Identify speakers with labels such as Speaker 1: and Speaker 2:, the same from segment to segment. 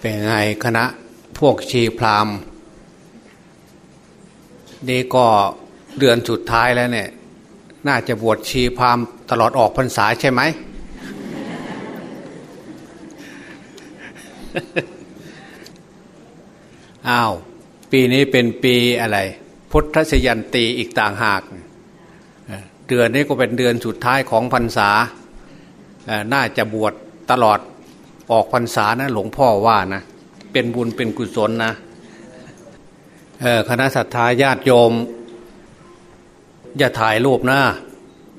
Speaker 1: เป็นไงคณะพวกชีพรามนี่ก็เดือนสุดท้ายแล้วเนี่ย น่าจะบวชชีพรามตลอดออกพรรษาใช่ไหม อ้าว ปีนี้เป็นปีอะไร พุทธศยันตีอีกต่างหาก เดือนนี้ก็เป็นเดือนสุดท้ายของพรรษา น่าจะบวชตลอด ออกพรรษานะ หลวงพ่อว่านะ เป็นบุญเป็นกุศลนะคณะสัตยาญาติโยม อย่าถ่ายรูปนะ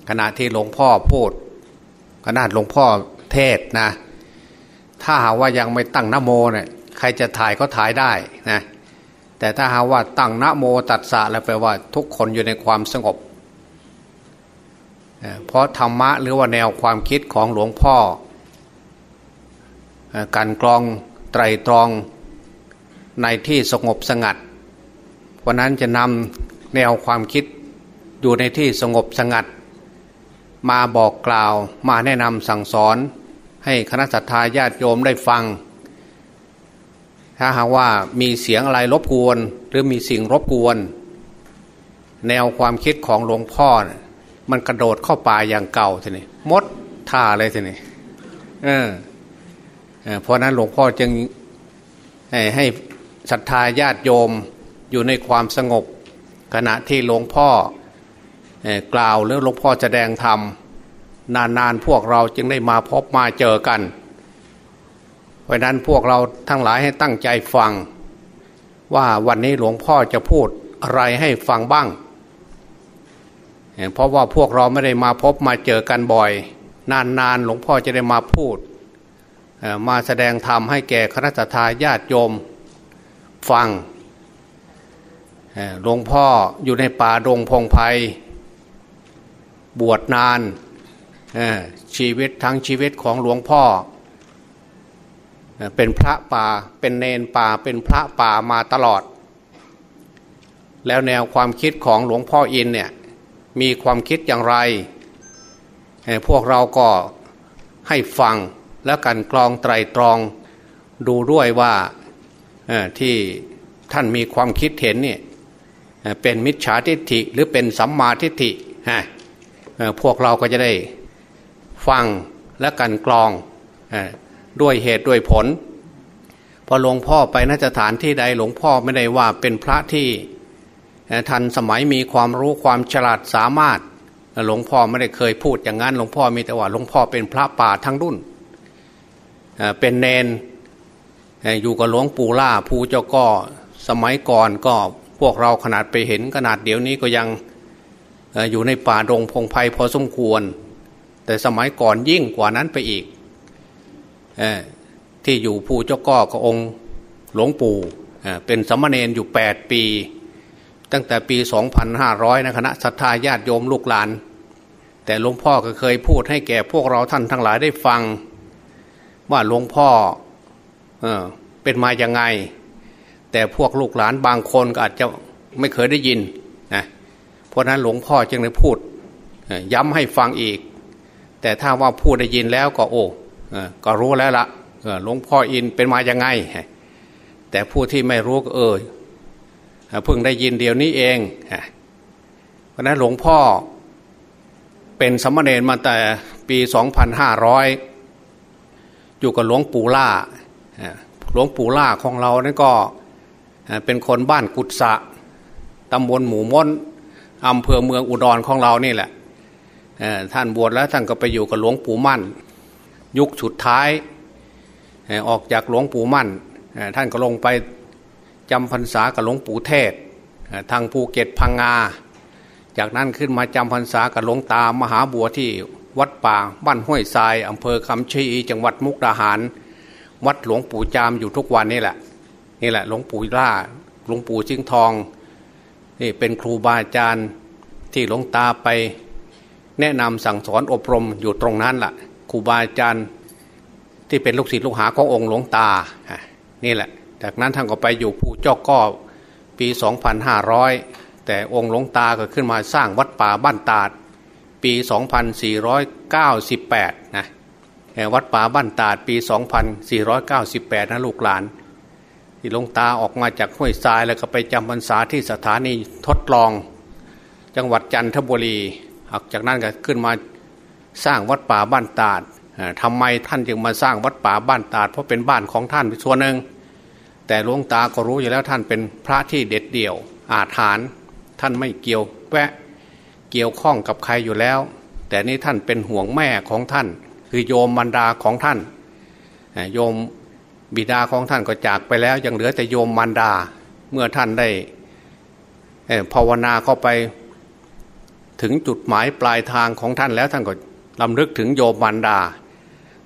Speaker 1: ขณะที่หลวงพ่อพูดขนาดหลวงพ่อเทศนะ ถ้าหาว่ายังไม่ตั้งนโมเนะี่ยใครจะถ่ายก็ถ่ายได้นะแต่ถ้าหาว่าตั้งนโมตัดสะแล้วแปลว่า ทุกคนอยู่ในความสงบเพราะธรรมะหรือว่าแนวความคิดของหลวงพ่อ การกรองไตรตรองในที่สงบสงัด เพราะนั้นจะนำแนวความคิดอยู่ในที่สงบสงัด มาบอกกล่าวมาแนะนำสั่งสอน ให้คณะสัตยาญาติโยมได้ฟัง ถ้าหากว่ามีเสียงอะไรรบกวน หรือมีสิ่งรบกวน แนวความคิดของหลวงพ่อ มันกระโดดเข้าป่าอย่างเก่าทีนี้มดท่าเลยทีนี้เออ เพราะนั้นหลวงพ่อจึงให้ศรัทธาญาติโยมอยู่ในความสงบ ขณะที่หลวงพ่อกล่าวหรือหลวงพ่อแสดงธรรม นานๆพวกเราจึงได้มาพบมาเจอกัน เพราะนั้นพวกเราทั้งหลายให้ตั้งใจฟัง ว่าวันนี้หลวงพ่อจะพูดอะไรให้ฟังบ้าง เพราะว่าพวกเราไม่ได้มาพบมาเจอกันบ่อย นานๆหลวงพ่อจะได้มาพูด มาแสดงธรรมให้แก่คณะทาญาติโยมฟังหลวงพ่ออยู่ในป่าดงพงไพ่บวชนานชีวิตทั้งชีวิตของหลวงพ่อ เป็นพระป่าเป็นเนนป่าเป็นพระป่ามาตลอด แล้วแนวความคิดของหลวงพ่ออินเนี่ยมีความคิดอย่างไร พวกเราก็ให้ฟัง แล้วกันกรองไตรตรองดูด้วยว่าที่ท่านมีความคิดเห็นเนี่ยเป็นมิจฉาทิฏฐิหรือเป็นสัมมาทิฏฐิพวกเราก็จะได้ฟังและกันกรองด้วยเหตุด้วยผล พอหลวงพ่อไปนสถานที่ใดหลวงพ่อไม่ได้ว่าเป็นพระที่ทันสมัยมีความรู้ความฉลาดสามารถหลวงพ่อไม่ได้เคยพูดอย่างนั้นหลวงพ่อมีแต่ว่าหลวงพ่อเป็นพระป่าทั้งรุ่น เป็นเนนอยู่กับหลวงปู่ล่าภูเจ้าก็สมัยก่อนก็พวกเราขนาดไปเห็นขนาดเดี๋ยวนี้ก็ยังอยู่ในป่าดงพงไพ่พอสมควร แต่สมัยก่อนยิ่งกว่านั้นไปอีกที่อยู่ภูเจ้าก็ก็องค์หลวงปู่เป็นสมณเณรอยู่ 8 ปี ตั้งแต่ปี 2500 นะคณะศรัทธาญาติโยมลูกหลาน แต่หลวงพ่อก็เคยพูดให้แก่พวกเราท่านทั้งหลายได้ฟัง ว่าหลวงพ่อเออเป็นมาอย่างไง แต่พวกลูกหลานบางคนก็อาจจะไม่เคยได้ยินนะเพราะนั้นหลวงพ่อจึงได้พูดย้ำให้ฟังอีก แต่ถ้าว่าพูดได้ยินแล้วก็โอ้ก็รู้แล้วละหลวงพ่ออินเป็นมาอย่างไง แต่ผู้ที่ไม่รู้ก็เออเพิ่งได้ยินเดียวนี้เองเพราะนั้นหลวงพ่อเป็นสมณเณรมาแต่ปี 2500 อยู่กับหลวงปู่ล่าหลวงปู่ล่าของเรานี่ก็เป็นคนบ้านกุศะตำบลหมู่ม้นอำเภอเมืองอุดรของเรานี่แหละท่านบวชแล้วท่านก็ไปอยู่กับหลวงปู่มั่น ยุคสุดท้ายออกจากหลวงปู่มั่น ท่านก็ลงไปจำพรรษากับหลวงปู่เทศ ทางภูเก็ตพังงา จากนั้นขึ้นมาจำพรรษากับหลวงตามหาบัวที่ วัดป่าบ้านห้วยทรายอำเภอคำชีจังหวัดมุกดาหาร วัดหลวงปู่จามอยู่ทุกวันนี่แหละนี่แหละหลวงปู่ล่าหลวงปู่จิงทองนี่เป็นครูบาอาจารย์ที่หลวงตาไป แนะนำสั่งสอนอบรมอยู่ตรงนั้นแหละครูบาอาจารย์ที่เป็นลูกศิษย์ลูกหาขององค์หลวงตานี่แหละ จากนั้นท่านก็ไปอยู่ภูเจ้าก้อปี 2500 แต่องค์หลวงตาก็ขึ้นมาสร้างวัดป่าบ้านตาด ปี 2498 นะวัดป่าบ้านตาดปี 2498 นะลูกหลาน ที่ลงตาออกมาจากห้วยทรายแล้วก็ไปจำพรรษาที่สถานีทดลอง จังหวัดจันทบุรีหลังจากนั้นก็ขึ้นมาสร้างวัดป่าบ้านตาดทำไมท่านจึงมาสร้างวัดป่าบ้านตาดเพราะเป็นบ้านของท่านส่วนหนึ่ง แต่หลวงตาก็รู้อยู่แล้วท่านเป็นพระที่เด็ดเดี่ยวอาถรรพ์ท่านไม่เกี่ยวแวะ เกี่ยวข้องกับใครอยู่แล้ว แต่นี่ท่านเป็นห่วงแม่ของท่าน คือโยมบรรดาของท่านโยมบิดาของท่านก็จากไปแล้ว ยังเหลือแต่โยมมารดาเมื่อท่านได้ภาวนาเข้าไปถึงจุดหมายปลายทางของท่านแล้วท่านก็ลำลึกถึงโยมมารดา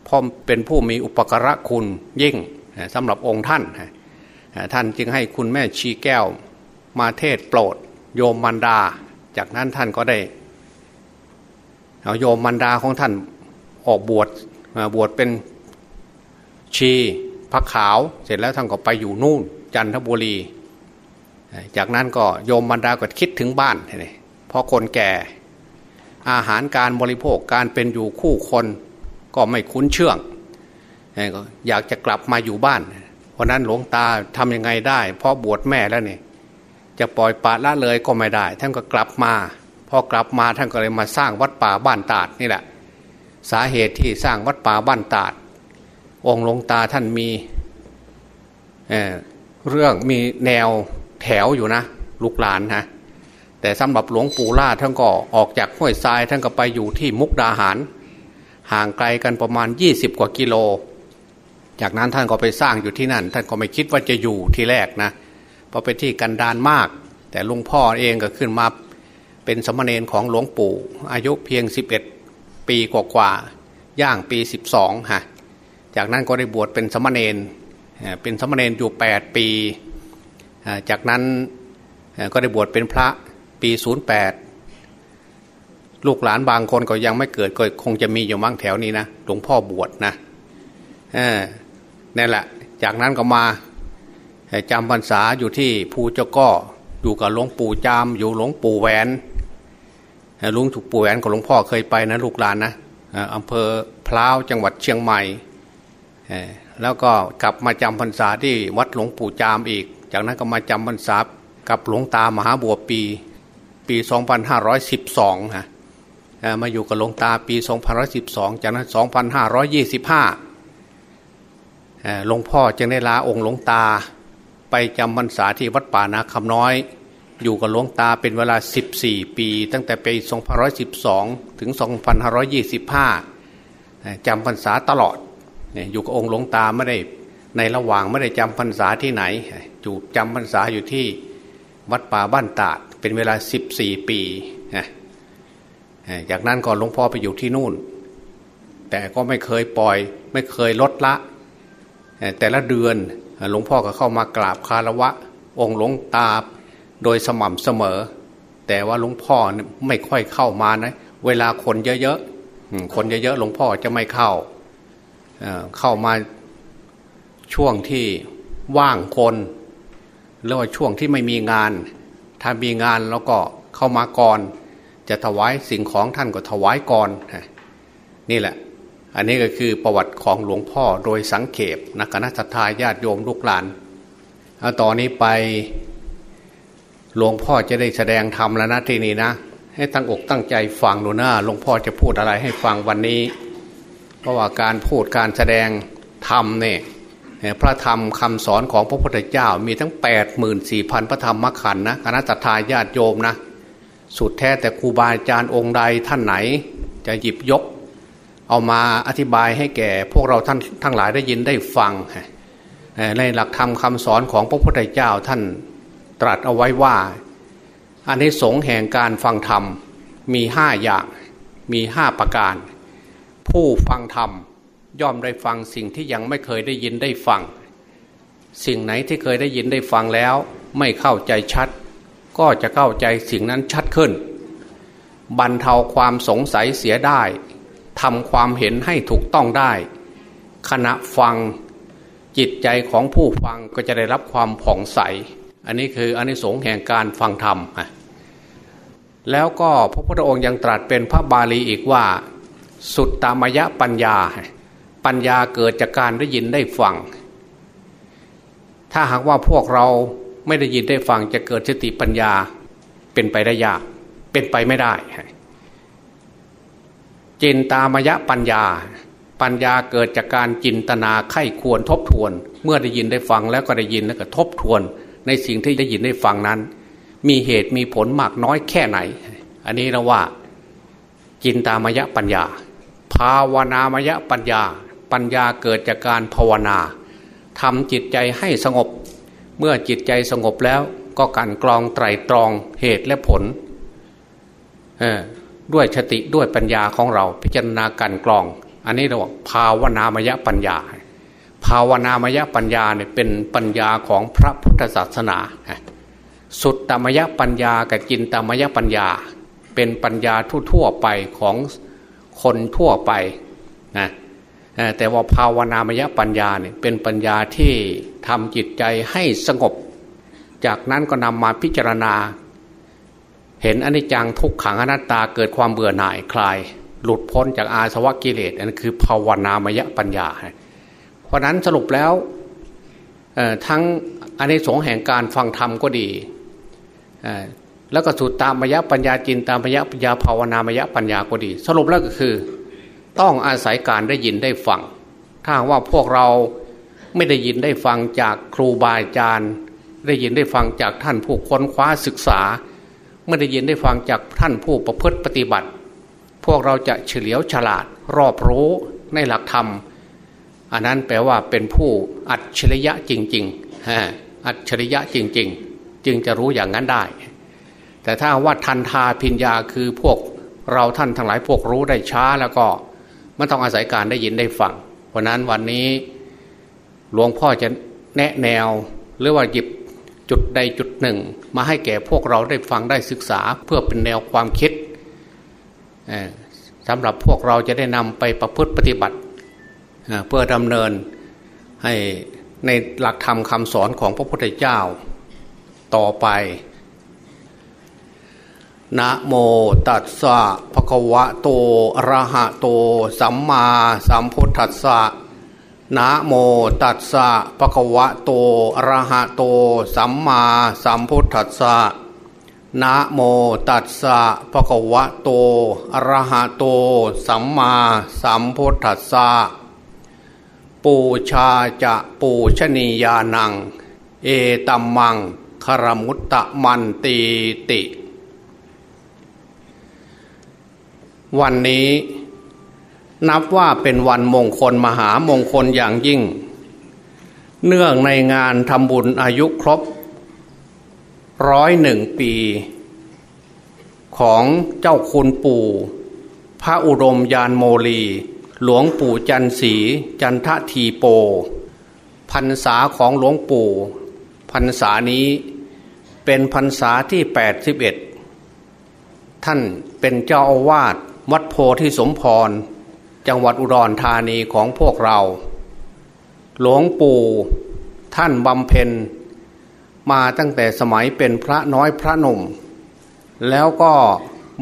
Speaker 1: เพราะเป็นผู้มีอุปกระคุณยิ่งสำหรับองค์ท่าน ท่านจึงให้คุณแม่ชีแก้วมาเทศโปรด โยมมารดา จากนั้นท่านก็ได้เอาโยมมารดาของท่านออกบวชบวชเป็นชีพระขาว เสร็จแล้วท่านก็ไปอยู่นู่น จันทบุรี จากนั้นก็โยมมารดาก็คิดถึงบ้านเพราะคนแก่อาหารการบริโภคการเป็นอยู่คู่คนก็ไม่คุ้นเชื่อง อยากจะกลับมาอยู่บ้าน เพราะนั้นหลวงตาทำยังไงได้ เพราะบวชแม่แล้วเนี่ย จะปล่อยปะละเลยก็ไม่ได้ ท่านก็กลับมา พอกลับมาท่านก็เลยมาสร้างวัดป่าบ้านตาดนี่แหละ สาเหตุที่สร้างวัดป่าบ้านตาด องค์หลวงตาท่านมีเเรื่องมีแนวแถวอยู่นะ ลูกหลานนะแต่สำหรับหลวงปู่ล่าท่านก็ออกจากห้วยทรายท่านก็ไปอยู่ที่มุกดาหาร ห่างไกลกันประมาณ 20 กว่ากิโล จากนั้นท่านก็ไปสร้างอยู่ที่นั่น ท่านก็ไม่คิดว่าจะอยู่ที่แรกนะเพราะเป็นที่กันดานมาก แต่ลุงพ่อเองก็ขึ้นมาเป็นสมณเณรของหลวงปู่ อายุเพียง 11 ปีกว่าๆย่างปี 12ฮะจากนั้นก็ได้บวชเป็นสมณเณรเป็นสมณเณรอยู่ 8 ปี จากนั้นก็ได้บวชเป็นพระปี 08 ลูกหลานบางคนก็ยังไม่เกิดก็คงจะมีอยู่มั่งแถวนี้นะหลวงพ่อบวชนะนี่นแหละ จากนั้นก็มา จำพรรษาอยู่ที่ภูเจ้าก็อยู่กับหลวงปู่จามอยู่หลวงปู่แหวนหลวงปู่แหวนกับหลวงพ่อเคยไปนะลูกหลานนะอำเภอพร้าวจังหวัดเชียงใหม่แล้วก็กลับมาจำพรรษาที่วัดหลวงปู่จามอีก จากนั้นก็มาจำพรรษากับหลวงตามหาบัวปี ปี 2512ฮะมาอยู่กับหลวงตาปี 2512 จากนั้น 2525หลวงพ่อจึงได้ลาองค์หลวงตา ไปจำพรรษาที่วัดป่านาคำน้อย อยู่กับหลวงตาเป็นเวลา 14 ปี ตั้งแต่ปี 2512 ถึง 2525จำพรรษาตลอดอยู่กับองค์หลวงตาไม่ได้ในระหว่างไม่ได้จำพรรษาที่ไหนอยู่จำพรรษาอยู่ที่วัดป่าบ้านตาดเป็นเวลา 14 ปีจากนั้นก็หลวงพ่อไปอยู่ที่นู่น แต่ก็ไม่เคยปล่อย ไม่เคยลดละ แต่ละเดือน หลวงพ่อก็เข้ามากราบคารวะ องค์หลวงตาโดยสม่ำเสมอ แต่ว่าหลวงพ่อไม่ค่อยเข้ามานะ เวลาคนเยอะๆคนเยอะๆหลวงพ่อจะไม่เข้าเข้ามาช่วงที่ว่างคนหรือว่าช่วงที่ไม่มีงาน ถ้ามีงานแล้วก็เข้ามาก่อน จะถวายสิ่งของท่านก็ถวายก่อนนี่แหละ อันนี้ก็คือประวัติของหลวงพ่อโดยสังเขปนักคณะทาญาติโยมลูกหลานเอาต่อนนี้ไปหลวงพ่อจะได้แสดงธรรมแล้วนะที่นี่นะ ให้ตั้งอกตั้งใจฟังดูนะหลวงพ่อจะพูดอะไรให้ฟังวันนี้ เพราะว่าการพูดการแสดงธรรมเนี่ยพระธรรมคำสอนของพระพุทธเจ้ามีทั้ง 8 4 0 0 0 พระธรรมมขันนะคณะทาญาติโยมนะ สุดแท้แต่ครูบาอาจารย์องค์ใดท่านไหน จะหยิบยก เอามาอธิบายให้แก่พวกเราท่านทั้งหลายได้ยินได้ฟัง ในหลักธรรมคำสอนของพระพุทธเจ้าท่านตรัสเอาไว้ว่าอันนี้สงแห่งการฟังธรรมมีห้าอย่างมีห้าประการ ผู้ฟังธรรมย่อมได้ฟังสิ่งที่ยังไม่เคยได้ยินได้ฟัง สิ่งไหนที่เคยได้ยินได้ฟังแล้ว ไม่เข้าใจชัด ก็จะเข้าใจสิ่งนั้นชัดขึ้น บรรเทาความสงสัยเสียได้ ทำความเห็นให้ถูกต้องได้ ขณะฟังจิตใจของผู้ฟังก็จะได้รับความผ่องใส อันนี้คืออันนี้สงแห่งการฟังธรรม แล้วก็พระพุทธองค์ยังตรัสเป็นพระบาลีอีกว่า สุดตามยะปัญญา ปัญญาเกิดจากการได้ยินได้ฟัง ถ้าหากว่าพวกเราไม่ได้ยินได้ฟังจะเกิดสติปัญญาเป็นไปได้ยาก เป็นไปไม่ได้ จินตามยะปัญญา ปัญญาเกิดจากการจินตนาไข้ควรทบทวน เมื่อได้ยินได้ฟังแล้วก็ได้ยินแล้วก็ทบทวน ในสิ่งที่ได้ยินได้ฟังนั้น มีเหตุมีผลมากน้อยแค่ไหน อันนี้เราว่า จินตามยะปัญญา ภาวนามยะปัญญา ปัญญาเกิดจากการภาวนาทำจิตใจให้สงบ เมื่อจิตใจสงบแล้วก็การกรองไตรตรองเหตุและผล ด้วยสติด้วยปัญญาของเราพิจารณาการกรอง อันนี้เราบอกภาวนามยปัญญา ภาวนามยปัญญาเนี่ยเป็นปัญญาของพระพุทธศาสนา สุดตมยปัญญากับจินตมยปัญญา เป็นปัญญาทั่วๆไปของคนทั่วไปนะแต่ว่าภาวนามยปัญญาเนี่ยเป็นปัญญาที่ทำจิตใจให้สงบ จากนั้นก็นำมาพิจารณา เห็นอนิจจังทุกขังอนัตตาเกิดความเบื่อหน่ายคลาย หลุดพ้นจากอาสวะกิเลสอันนคือภาวนามยปัญญา เพราะนั้นสรุปแล้วทั้งอันในสงแห่งการฟังธรรมก็ดี แล้วก็สุดตามยปัญญาจินตามยปัญญาภาวนามยปัญญาก็ดี สรุปแล้วก็คือ ต้องอาศัยการได้ยินได้ฟัง ถ้าว่าพวกเราไม่ได้ยินได้ฟังจากครูบาอาจารย์ ได้ยินได้ฟังจากท่านผู้ค้นคว้าศึกษา ไม่ได้ยินได้ฟังจากท่านผู้ประพฤติปฏิบัติ พวกเราจะเฉลียวฉลาดรอบรู้ในหลักธรรม อันนั้นแปลว่าเป็นผู้อัจฉริยะจริงๆอัจฉริยะจริง ๆ จึงจะรู้อย่างนั้นได้ แต่ถ้าว่าทันทาพิญญาคือพวกเราท่านทั้งหลายพวกรู้ได้ช้าแล้วก็มันต้องอาศัยการได้ยินได้ฟังเพราะนั้นวันนี้หลวงพ่อจะแนะแนวหรือว่าหยิบ จุดใดจุดหนึ่ง มาให้แก่พวกเราได้ฟังได้ศึกษาเพื่อเป็นแนวความคิดสำหรับพวกเราจะได้นำไปประพฤติปฏิบัติเพื่อดำเนินให้ในหลักธรรมคำสอนของพระพุทธเจ้าต่อไปนะโมตัสสะภะคะวะโตอะระหะโต สัมมาสัมพุทธัสสะ นะโมตัสสะปะคะวะโตอะระหะโต สัมมาสัมพุทธัสสะนะโมตัสสะปะคะวะโตอะระหะโต สัมมาสัมพุทธัสสะปูชาจะปูชนียานัง เอตัมมังคารมุตตะมันตีติ วันนี้ นับว่าเป็นวันมงคลมหามงคลอย่างยิ่ง เนื่องในงานทำบุญอายุครบร้อยหนึ่งปี ของเจ้าคุณปู่ พระอุดมยานโมลี หลวงปู่จันสีจันททีโปพรรษาของหลวงปู่พรรษานี้เป็นพรรษาที่แปดสิบเอ็ดท่านเป็นเจ้าอาวาสวัดโพธิสมพร จังหวัดอุดรธานีของพวกเรา หลวงปู่ท่านบำเพ็ญ มาตั้งแต่สมัยเป็นพระน้อยพระหนุ่ม แล้วก็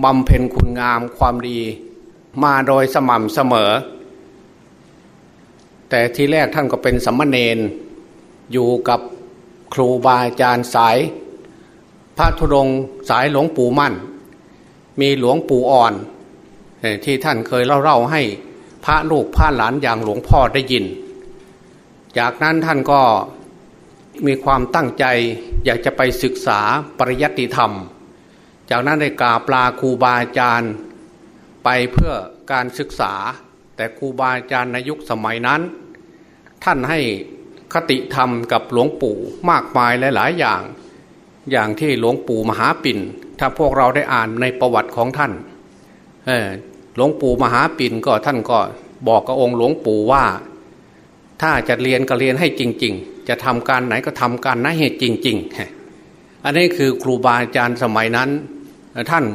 Speaker 1: บำเพ็ญคุณงามความดี มาโดยสม่ำเสมอ แต่ทีแรกท่านก็เป็นสัมมเนนอยู่กับครูบาอาจารย์สาย พระธุดงสายหลวงปู่มั่น มีหลวงปู่อ่อนที่ท่านเคยเล่าเล่าให้ พระลูกพระหลานอย่างหลวงพ่อได้ยิน จากนั้นท่านก็มีความตั้งใจอยากจะไปศึกษาปริยัติธรรม จากนั้นได้กราบลาครูบาอาจารย์ไปเพื่อการศึกษา แต่ครูบาอาจารย์ในยุคสมัยนั้น ท่านให้คติธรรมกับหลวงปู่มากมายหลาย ๆ อย่าง อย่างที่หลวงปู่มหาปิ่น ถ้าพวกเราได้อ่านในประวัติของท่าน หลวงปู่มหาปิ่นก็ท่านก็บอกกับองค์หลวงปู่ว่า ถ้าจะเรียนก็เรียนให้จริง ๆ จะทำการไหนก็ทำการนั้นให้จริง ๆ อันนี้คือครูบาอาจารย์สมัยนั้น ท่าน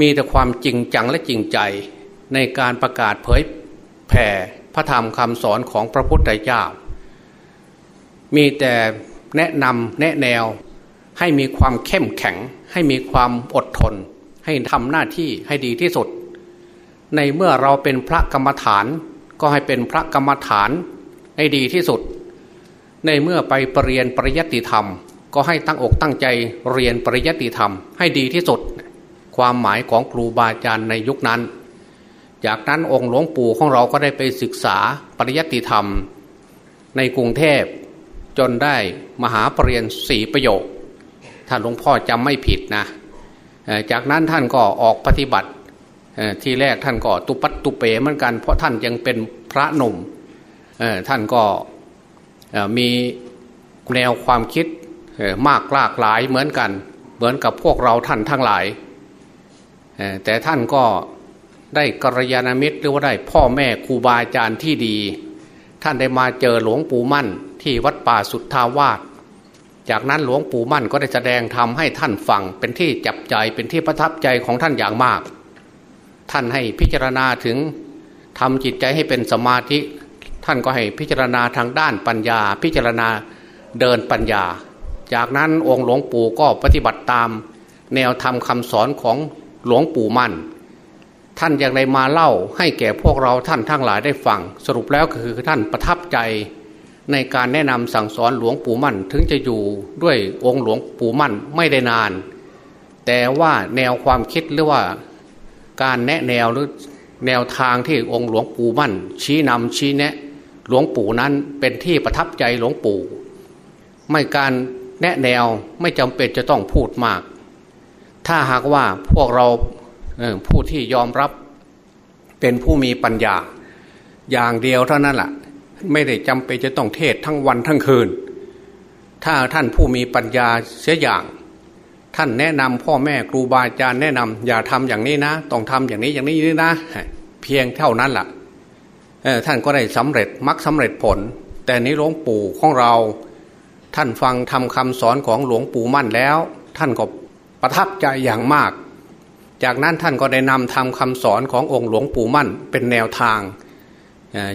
Speaker 1: มีแต่ความจริงจังและจริงใจในการประกาศเผยแผ่พระธรรมคำสอนของพระพุทธเจ้า มีแต่แนะนำแนะแนวให้มีความเข้มแข็ง ให้มีความอดทน ให้ทำหน้าที่ให้ดีที่สุด ในเมื่อเราเป็นพระกรรมฐาน ก็ให้เป็นพระกรรมฐานให้ดีที่สุด ในเมื่อไปปรริญญาปริยัติธรรม ก็ให้ตั้งอกตั้งใจเรียนปริยัติธรรม ให้ดีที่สุด ความหมายของครูบาอาจารย์ในยุคนั้น จากนั้นองค์หลวงปู่ของเราก็ได้ไปศึกษาปริยัติธรรม ในกรุงเทพจนได้มหาปรริญญาสี่ประโยคถ้านหลวงพ่อจำไม่ผิดนะ จากนั้นท่านก็ออกปฏิบัติ ที่แรกท่านก็ตุปัตตุเปเหมือนกัน เพราะท่านยังเป็นพระหนุ่มท่านก็มีแนวความคิดมากลากหลายเหมือนกัน เหมือนกับพวกเราท่านทั้งหลาย แต่ท่านก็ได้กัลยาณมิตรหรือว่าได้พ่อแม่ครูบาอาจารย์ที่ดี ท่านได้มาเจอหลวงปู่มั่นที่วัดป่าสุทธาวาสจากนั้นหลวงปู่มั่นก็ได้แสดงธรรมให้ท่านฟังเป็นที่จับใจเป็นที่ประทับใจของท่านอย่างมาก ท่านให้พิจารณาถึงทำจิตใจให้เป็นสมาธิ ท่านก็ให้พิจารณาทางด้านปัญญา พิจารณาเดินปัญญา จากนั้นองค์หลวงปู่ก็ปฏิบัติตาม แนวธรรมคาสอนของหลวงปู่มั่น ท่านอย่างไรมาเล่าให้แก่พวกเราท่านทั้งหลายได้ฟังสรุปแล้วคือท่านประทับใจในการแนะนำสั่งสอนหลวงปู่มั่นถึงจะอยู่ด้วยองค์หลวงปู่มั่นไม่ได้นาน แต่ว่าแนวความคิดหรือว่า การแนะแนวหรือแนวทางที่องค์หลวงปู่มั่น ชี้นำชี้แนะ หลวงปู่นั้นเป็นที่ประทับใจหลวงปู่ ไม่การแนะแนวไม่จำเป็นจะต้องพูดมาก ถ้าหากว่าพวกเราผู้ที่ยอมรับเป็นผู้มีปัญญา อย่างเดียวเท่านั้นแหละไม่ได้จำเป็นจะต้องเทศทั้งวันทั้งคืน ถ้าท่านผู้มีปัญญาเสียอย่าง ท่านแนะนำพ่อแม่ครูบาอาจารย์แนะนำอย่าทำอย่างนี้นะ ต้องทำอย่างนี้อย่างนี้นี่นะ เพียงเท่านั้นละ่ะท่านก็ได้สำเร็จมักสำเร็จผล แต่นี้หลวงปู่ของเรา ท่านฟังทำคำสอนของหลวงปู่มั่นแล้ว ท่านก็ประทับใจอย่างมาก จากนั้นท่านก็ได้นำทำคำสอนขององค์หลวงปู่มั่นเป็นแนวทาง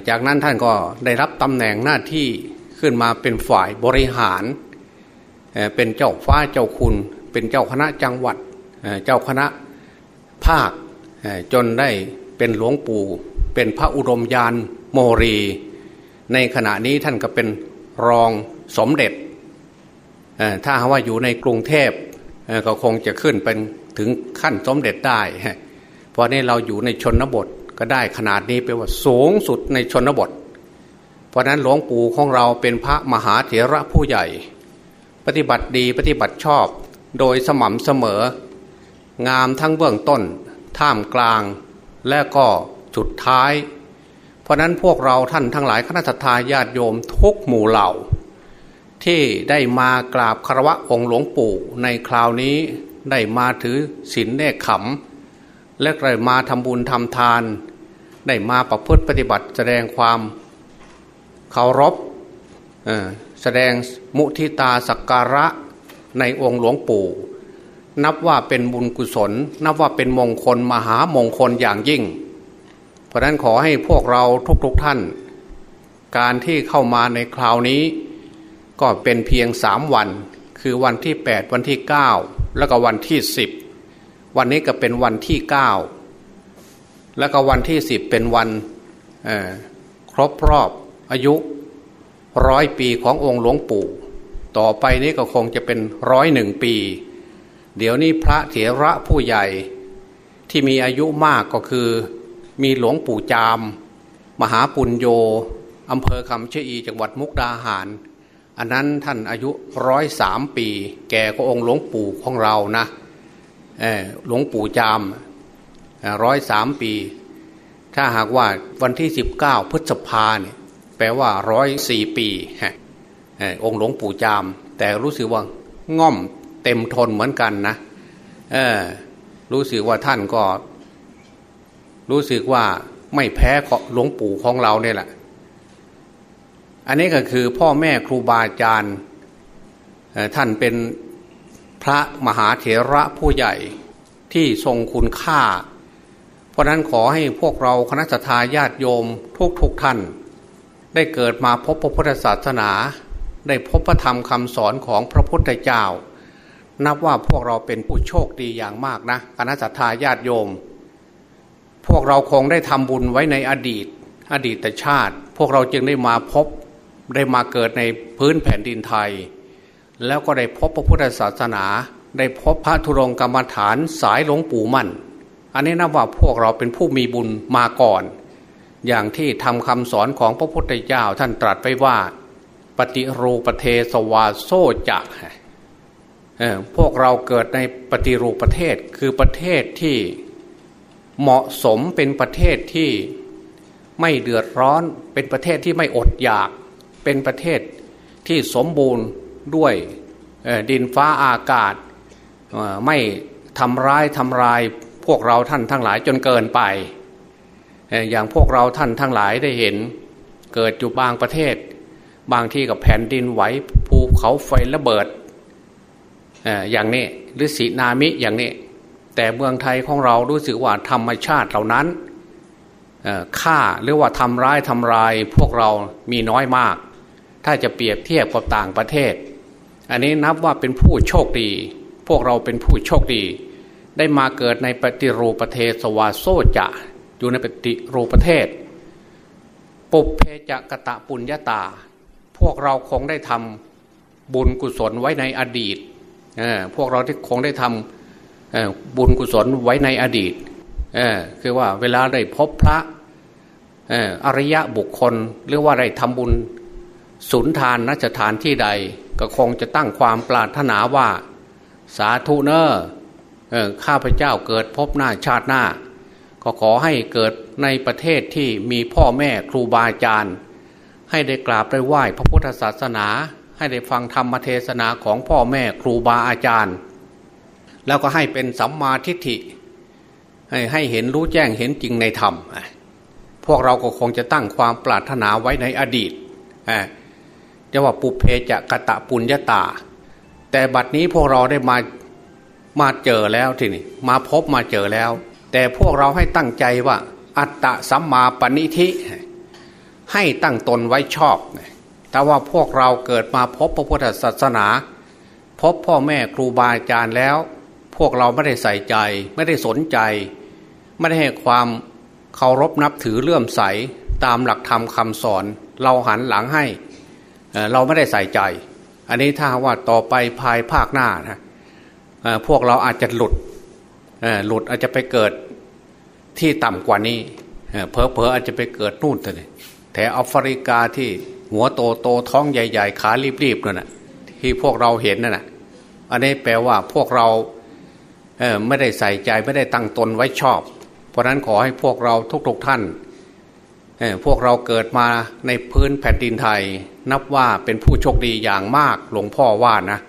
Speaker 1: จากนั้นท่านก็ได้รับตำแหน่งหน้าที่ขึ้นมาเป็นฝ่ายบริหารเป็นเจ้าฟ้าเจ้าคุณ เป็นเจ้าคณะจังหวัดเจ้าคณะภาคจนได้เป็นหลวงปู่ เป็นพระอุดมยานโมรี ในขณะนี้ท่านก็เป็นรองสมเด็จ ถ้าว่าอยู่ในกรุงเทพก็คงจะขึ้นเป็นถึงขั้นสมเด็จได้ เพราะนี้เราอยู่ในชนบทก็ได้ขนาดนี้เป็นว่าสูงสุดในชนบท เพราะนั้นหลวงปู่ของเราเป็นพระมหาเถระผู้ใหญ่ ปฏิบัติดีปฏิบัติชอบ โดยสม่ำเสมอ งามทั้งเบื้องต้น ท่ามกลาง และก็จุดท้าย เพราะนั้นพวกเราท่านทั้งหลายคณะทาญาติโยมทุกหมู่เหล่า ที่ได้มากราบคารวะองค์หลวงปู่ในคราวนี้ได้มาถือศีลแน่ขำและก็มาทำบุญทำทาน ได้มาประพฤติปฏิบัติแสดงความเคารพแสดงมุทิตาสักการะ ในองค์หลวงปู่ นับว่าเป็นบุญกุศล นับว่าเป็นมงคลมหามงคลอย่างยิ่ง เพราะนั้นขอให้พวกเราทุกๆทท่าน การที่เข้ามาในคราวนี้ ก็เป็นเพียงสามวัน คือวันที่ 8 วันที่ 9 แล้วก็วันที่ 10 วันนี้ก็เป็นวันที่เก้าแล้วก็วันที่สิบเป็นวันครบรอบอายุร้อยปีขององค์หลวงปู่ ต่อไปนี้ก็คงจะเป็นร้อยหนึ่งปี เดี๋ยวนี้พระเถระผู้ใหญ่ที่มีอายุมากก็คือ มีหลวงปู่จาม มหาปุญโยอำเภอคำเชีจังหวัดมุกดาหาร อันนั้นท่านอายุร้อยสามปี แก่ก็องค์หลวงปู่ของเรานะหลวงปู่จามร้อยสามปี ถ้าหากว่าวันที่สิบเก้าพฤษภาเนี่ยแปลว่าร้อยสี่ปี องค์หลวงปู่จาม แต่รู้สึกว่าง่อมเต็มทนเหมือนกันนะรู้สึกว่าท่านก็ รู้สึกว่าไม่แพ้หลวงปู่ของเราเนี่ยแหละ อันนี้ก็คือพ่อแม่ครูบาอาจารย์ท่านเป็นพระมหาเถระผู้ใหญ่ที่ทรงคุณค่า เพราะนั้นขอให้พวกเราคณะทาญาติโยมทุกทุกท่าน ได้เกิดมาพบพระพุทธศาสนา ได้พบพระธรรมคำสอนของพระพุทธเจ้า นับว่าพวกเราเป็นผู้โชคดีอย่างมากนะคณะทาญาติโยม พวกเราคงได้ทำบุญไว้ในอดีต อดีตชาติ พวกเราจึงได้มาพบได้มาเกิดในพื้นแผ่นดินไทย แล้วก็ได้พบพระพุทธศาสนา ได้พบพระธุรงกรรมฐานสายหลวงปู่มั่น อันนี้นับว่าพวกเราเป็นผู้มีบุญมาก่อน อย่างที่ทำคำสอนของพระพุทธเจ้าท่านตรัสไว้ว่า ปฏิรูปเทสวาโซจะพวกเราเกิดในปฏิรูปประเทศคือประเทศที่เหมาะสมเป็นประเทศที่ไม่เดือดร้อน เป็นประเทศที่ไม่อดอยาก เป็นประเทศที่สมบูรณ์ด้วยดินฟ้าอากาศ ไม่ทำร้ายทำลายพวกเราท่านทั้งหลายจนเกินไป อย่างพวกเราท่านทั้งหลายได้เห็น เกิดอยู่บางประเทศ บางที่กับแผ่นดินไหวภูเขาไฟระเบิดอย่างนี้หรือสีนามิอย่างนี้ แต่เมืองไทยของเรารู้สึกว่าธรรมชาติเหล่านั้นฆ่าหรือว่าทำร้ายทำลายพวกเรามีน้อยมาก ถ้าจะเปรียบเทียบกับต่างประเทศ อันนี้นับว่าเป็นผู้โชคดี พวกเราเป็นผู้โชคดี ได้มาเกิดในปฏิรูประเทศสวาโซจะอยู่ในปฏิรูปประเทศปุเพจะกะตะปุญญาตา พวกเราคงได้ทำบุญกุศลไว้ในอดีตพวกเราที่คงได้ทำบุญกุศลไว้ในอดีตคือว่าเวลาได้พบพระอริยะบุคคลหรือว่าได้ทำบุญสุนทานนัสถานที่ใด ก็คงจะตั้งความปรารถนาว่าสาธุเนอร์ข้าพเจ้าเกิดพบหน้าชาติหน้า ก็ขอให้เกิดในประเทศที่มีพ่อแม่ครูบาอาจารย์ ให้ได้กราบได้ไหว้พระพุทธศาสนา ให้ได้ฟังธรรมเทศนาของพ่อแม่ครูบาอาจารย์ แล้วก็ให้เป็นสัมมาทิฏฐิ ให้ให้เห็นรู้แจ้งเห็นจริงในธรรม พวกเราก็คงจะตั้งความปรารถนาไว้ในอดีตจะว่าปุเพจะกะตะปุญญาตา แต่บัดนี้พวกเราได้มามาเจอแล้วทีนี้มาพบมาเจอแล้ว แต่พวกเราให้ตั้งใจว่า อัตตะสัมมาปณิธิ ให้ตั้งตนไว้ชอบแต่ว่าพวกเราเกิดมาพบพระพุทธศาสนา พบพ่อแม่ครูบาอาจารย์แล้ว พวกเราไม่ได้ใส่ใจ ไม่ได้สนใจ ไม่ได้ให้ความเคารพนับถือเลื่อมใสตามหลักธรรมคำสอน เราหันหลังให้เราไม่ได้ใส่ใจ อันนี้ถ้าว่าต่อไปภายภาคหน้านะพวกเราอาจจะหลุดหลุดอาจจะไปเกิดที่ต่ำกว่านี้เพอเพออาจจะไปเกิดนู่นเลย แถวแอฟริกาที่หัวโตโตท้องใหญ่ ๆ ขารีบๆนั่นแหะที่พวกเราเห็นนั่นแหะอันนี้แปลว่าพวกเราไม่ได้ใส่ใจไม่ได้ตั้งตนไว้ชอบ เพราะนั้นขอให้พวกเราทุกๆท่านพวกเราเกิดมาในพื้นแผ่นดินไทย นับว่าเป็นผู้โชคดีอย่างมากหลวงพ่อว่านะ